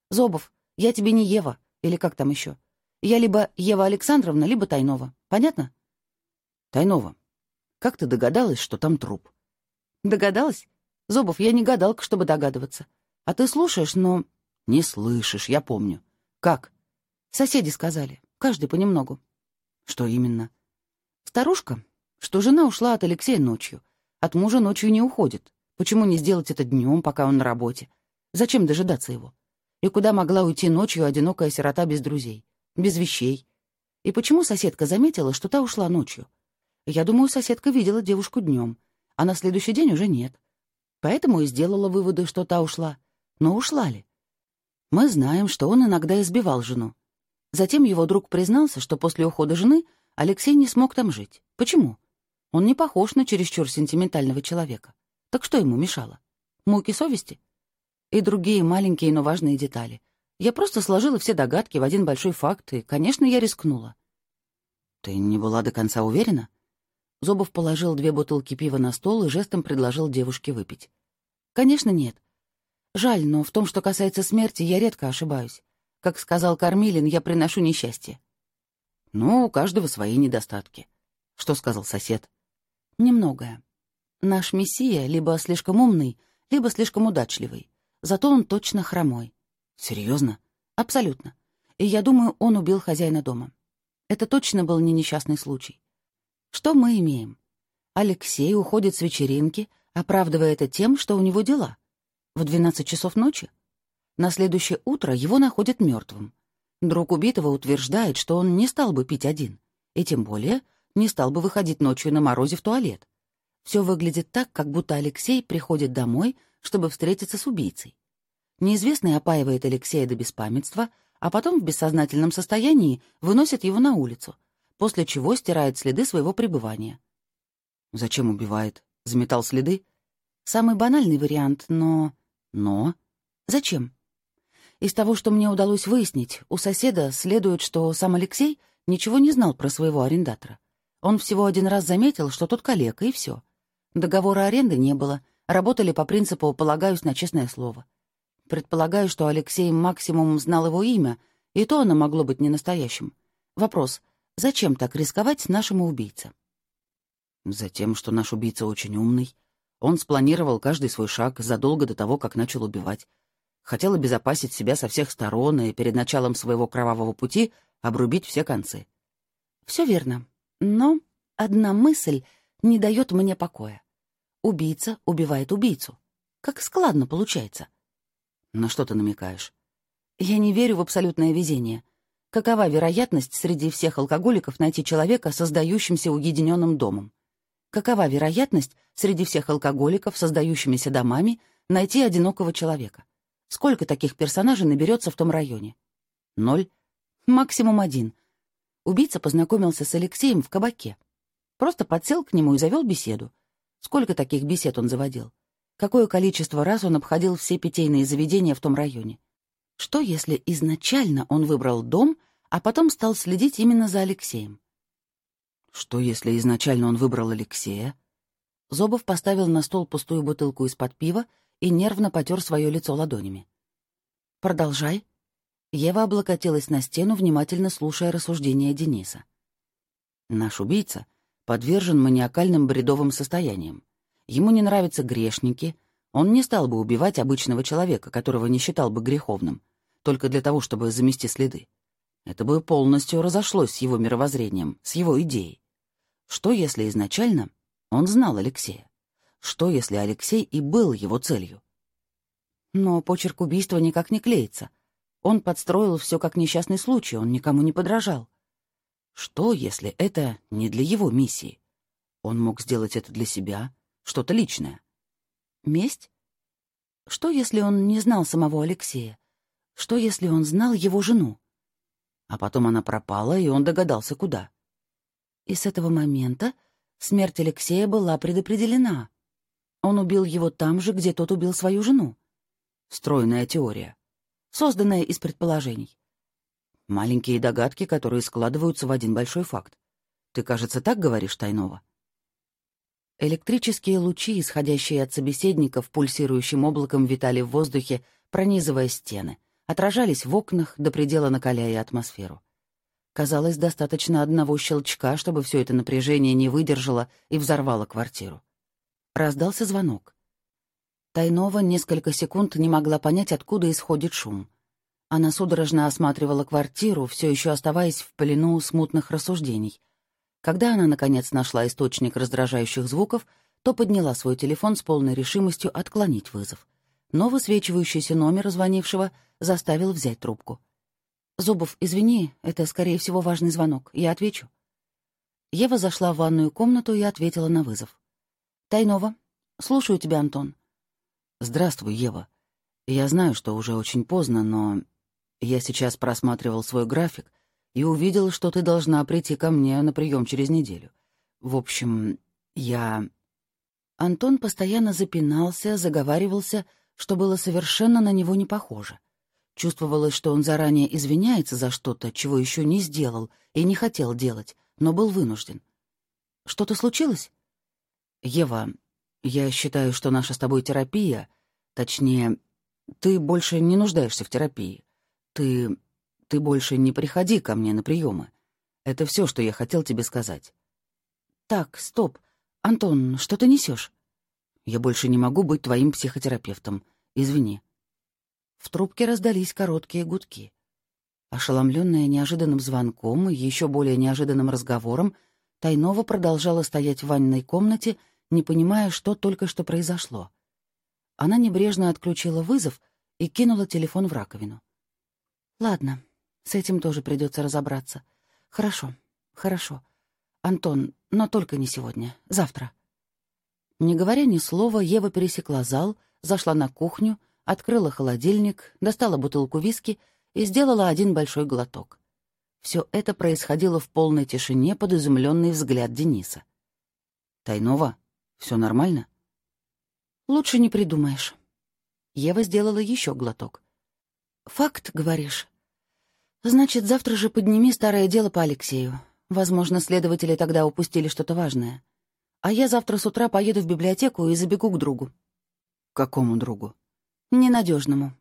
«Зобов, я тебе не Ева, или как там еще? Я либо Ева Александровна, либо Тайнова. Понятно? Тайнова, как ты догадалась, что там труп? Догадалась? Зобов, я не гадалка, чтобы догадываться. А ты слушаешь, но... Не слышишь, я помню. Как? Соседи сказали. Каждый понемногу. Что именно? Старушка, что жена ушла от Алексея ночью. От мужа ночью не уходит. Почему не сделать это днем, пока он на работе? Зачем дожидаться его? И куда могла уйти ночью одинокая сирота без друзей? Без вещей? И почему соседка заметила, что та ушла ночью? Я думаю, соседка видела девушку днем, а на следующий день уже нет. Поэтому и сделала выводы, что та ушла. Но ушла ли? Мы знаем, что он иногда избивал жену. Затем его друг признался, что после ухода жены Алексей не смог там жить. Почему? Он не похож на чересчур сентиментального человека. Так что ему мешало? Муки совести? И другие маленькие, но важные детали. Я просто сложила все догадки в один большой факт, и, конечно, я рискнула. Ты не была до конца уверена? Зобов положил две бутылки пива на стол и жестом предложил девушке выпить. Конечно, нет. Жаль, но в том, что касается смерти, я редко ошибаюсь. Как сказал Кормилин, я приношу несчастье. Ну, у каждого свои недостатки. Что сказал сосед? Немногое. Наш мессия либо слишком умный, либо слишком удачливый. Зато он точно хромой. Серьезно? Абсолютно. И я думаю, он убил хозяина дома. Это точно был не несчастный случай. Что мы имеем? Алексей уходит с вечеринки, оправдывая это тем, что у него дела. В 12 часов ночи? На следующее утро его находят мертвым. Друг убитого утверждает, что он не стал бы пить один. И тем более не стал бы выходить ночью на морозе в туалет. Все выглядит так, как будто Алексей приходит домой, чтобы встретиться с убийцей. Неизвестный опаивает Алексея до беспамятства, а потом в бессознательном состоянии выносит его на улицу, после чего стирает следы своего пребывания. «Зачем убивает? Заметал следы?» «Самый банальный вариант, но...» «Но?» «Зачем?» Из того, что мне удалось выяснить, у соседа следует, что сам Алексей ничего не знал про своего арендатора. Он всего один раз заметил, что тот калека, и все. Договора аренды не было, работали по принципу «полагаюсь на честное слово». Предполагаю, что Алексей максимум знал его имя, и то оно могло быть не настоящим. Вопрос, зачем так рисковать нашему убийце? Затем, что наш убийца очень умный. Он спланировал каждый свой шаг задолго до того, как начал убивать. Хотел обезопасить себя со всех сторон и перед началом своего кровавого пути обрубить все концы. Все верно. Но одна мысль не дает мне покоя. Убийца убивает убийцу. Как складно получается. На что ты намекаешь? Я не верю в абсолютное везение. Какова вероятность среди всех алкоголиков найти человека, создающимся уединенным домом? Какова вероятность среди всех алкоголиков, создающимися домами, найти одинокого человека? Сколько таких персонажей наберется в том районе? Ноль. Максимум один — Убийца познакомился с Алексеем в кабаке. Просто подсел к нему и завел беседу. Сколько таких бесед он заводил? Какое количество раз он обходил все питейные заведения в том районе? Что, если изначально он выбрал дом, а потом стал следить именно за Алексеем? Что, если изначально он выбрал Алексея? Зобов поставил на стол пустую бутылку из-под пива и нервно потер свое лицо ладонями. «Продолжай», Ева облокотилась на стену, внимательно слушая рассуждения Дениса. «Наш убийца подвержен маниакальным бредовым состояниям. Ему не нравятся грешники. Он не стал бы убивать обычного человека, которого не считал бы греховным, только для того, чтобы замести следы. Это бы полностью разошлось с его мировоззрением, с его идеей. Что, если изначально он знал Алексея? Что, если Алексей и был его целью? Но почерк убийства никак не клеится — он подстроил все как несчастный случай, он никому не подражал. Что, если это не для его миссии? Он мог сделать это для себя, что-то личное. Месть? Что, если он не знал самого Алексея? Что, если он знал его жену? А потом она пропала, и он догадался, куда. И с этого момента смерть Алексея была предопределена. Он убил его там же, где тот убил свою жену. Стройная теория созданное из предположений. Маленькие догадки, которые складываются в один большой факт. Ты, кажется, так говоришь, Тайнова? Электрические лучи, исходящие от собеседников, пульсирующим облаком витали в воздухе, пронизывая стены, отражались в окнах, до предела накаляя атмосферу. Казалось, достаточно одного щелчка, чтобы все это напряжение не выдержало и взорвало квартиру. Раздался звонок. Тайнова несколько секунд не могла понять, откуда исходит шум. Она судорожно осматривала квартиру, все еще оставаясь в плену смутных рассуждений. Когда она, наконец, нашла источник раздражающих звуков, то подняла свой телефон с полной решимостью отклонить вызов. Но высвечивающийся номер звонившего заставил взять трубку. «Зубов, извини, это, скорее всего, важный звонок. Я отвечу». Ева зашла в ванную комнату и ответила на вызов. «Тайнова. Слушаю тебя, Антон». «Здравствуй, Ева. Я знаю, что уже очень поздно, но я сейчас просматривал свой график и увидел, что ты должна прийти ко мне на прием через неделю. В общем, я...» Антон постоянно запинался, заговаривался, что было совершенно на него не похоже. Чувствовалось, что он заранее извиняется за что-то, чего еще не сделал и не хотел делать, но был вынужден. «Что-то случилось?» «Ева, я считаю, что наша с тобой терапия, точнее, ты больше не нуждаешься в терапии. Ты... ты больше не приходи ко мне на приемы. Это все, что я хотел тебе сказать». «Так, стоп. «Антон, что ты несешь? «Я больше не могу быть твоим психотерапевтом. Извини». В трубке раздались короткие гудки. Ошеломленная неожиданным звонком и еще более неожиданным разговором, Тайнова продолжала стоять в ванной комнате, не понимая, что только что произошло. Она небрежно отключила вызов и кинула телефон в раковину. «Ладно, с этим тоже придется разобраться. Хорошо, хорошо. «Антон, но только не сегодня. Завтра». Не говоря ни слова, Ева пересекла зал, зашла на кухню, открыла холодильник, достала бутылку виски и сделала один большой глоток. Все это происходило в полной тишине под изумленный взгляд Дениса. «Тайнова, все нормально?» «Лучше не придумаешь». Ева сделала еще глоток. «Факт, говоришь? Значит, завтра же подними старое дело по Алексею. Возможно, следователи тогда упустили что-то важное. А я завтра с утра поеду в библиотеку и забегу к другу. К какому другу? Ненадежному.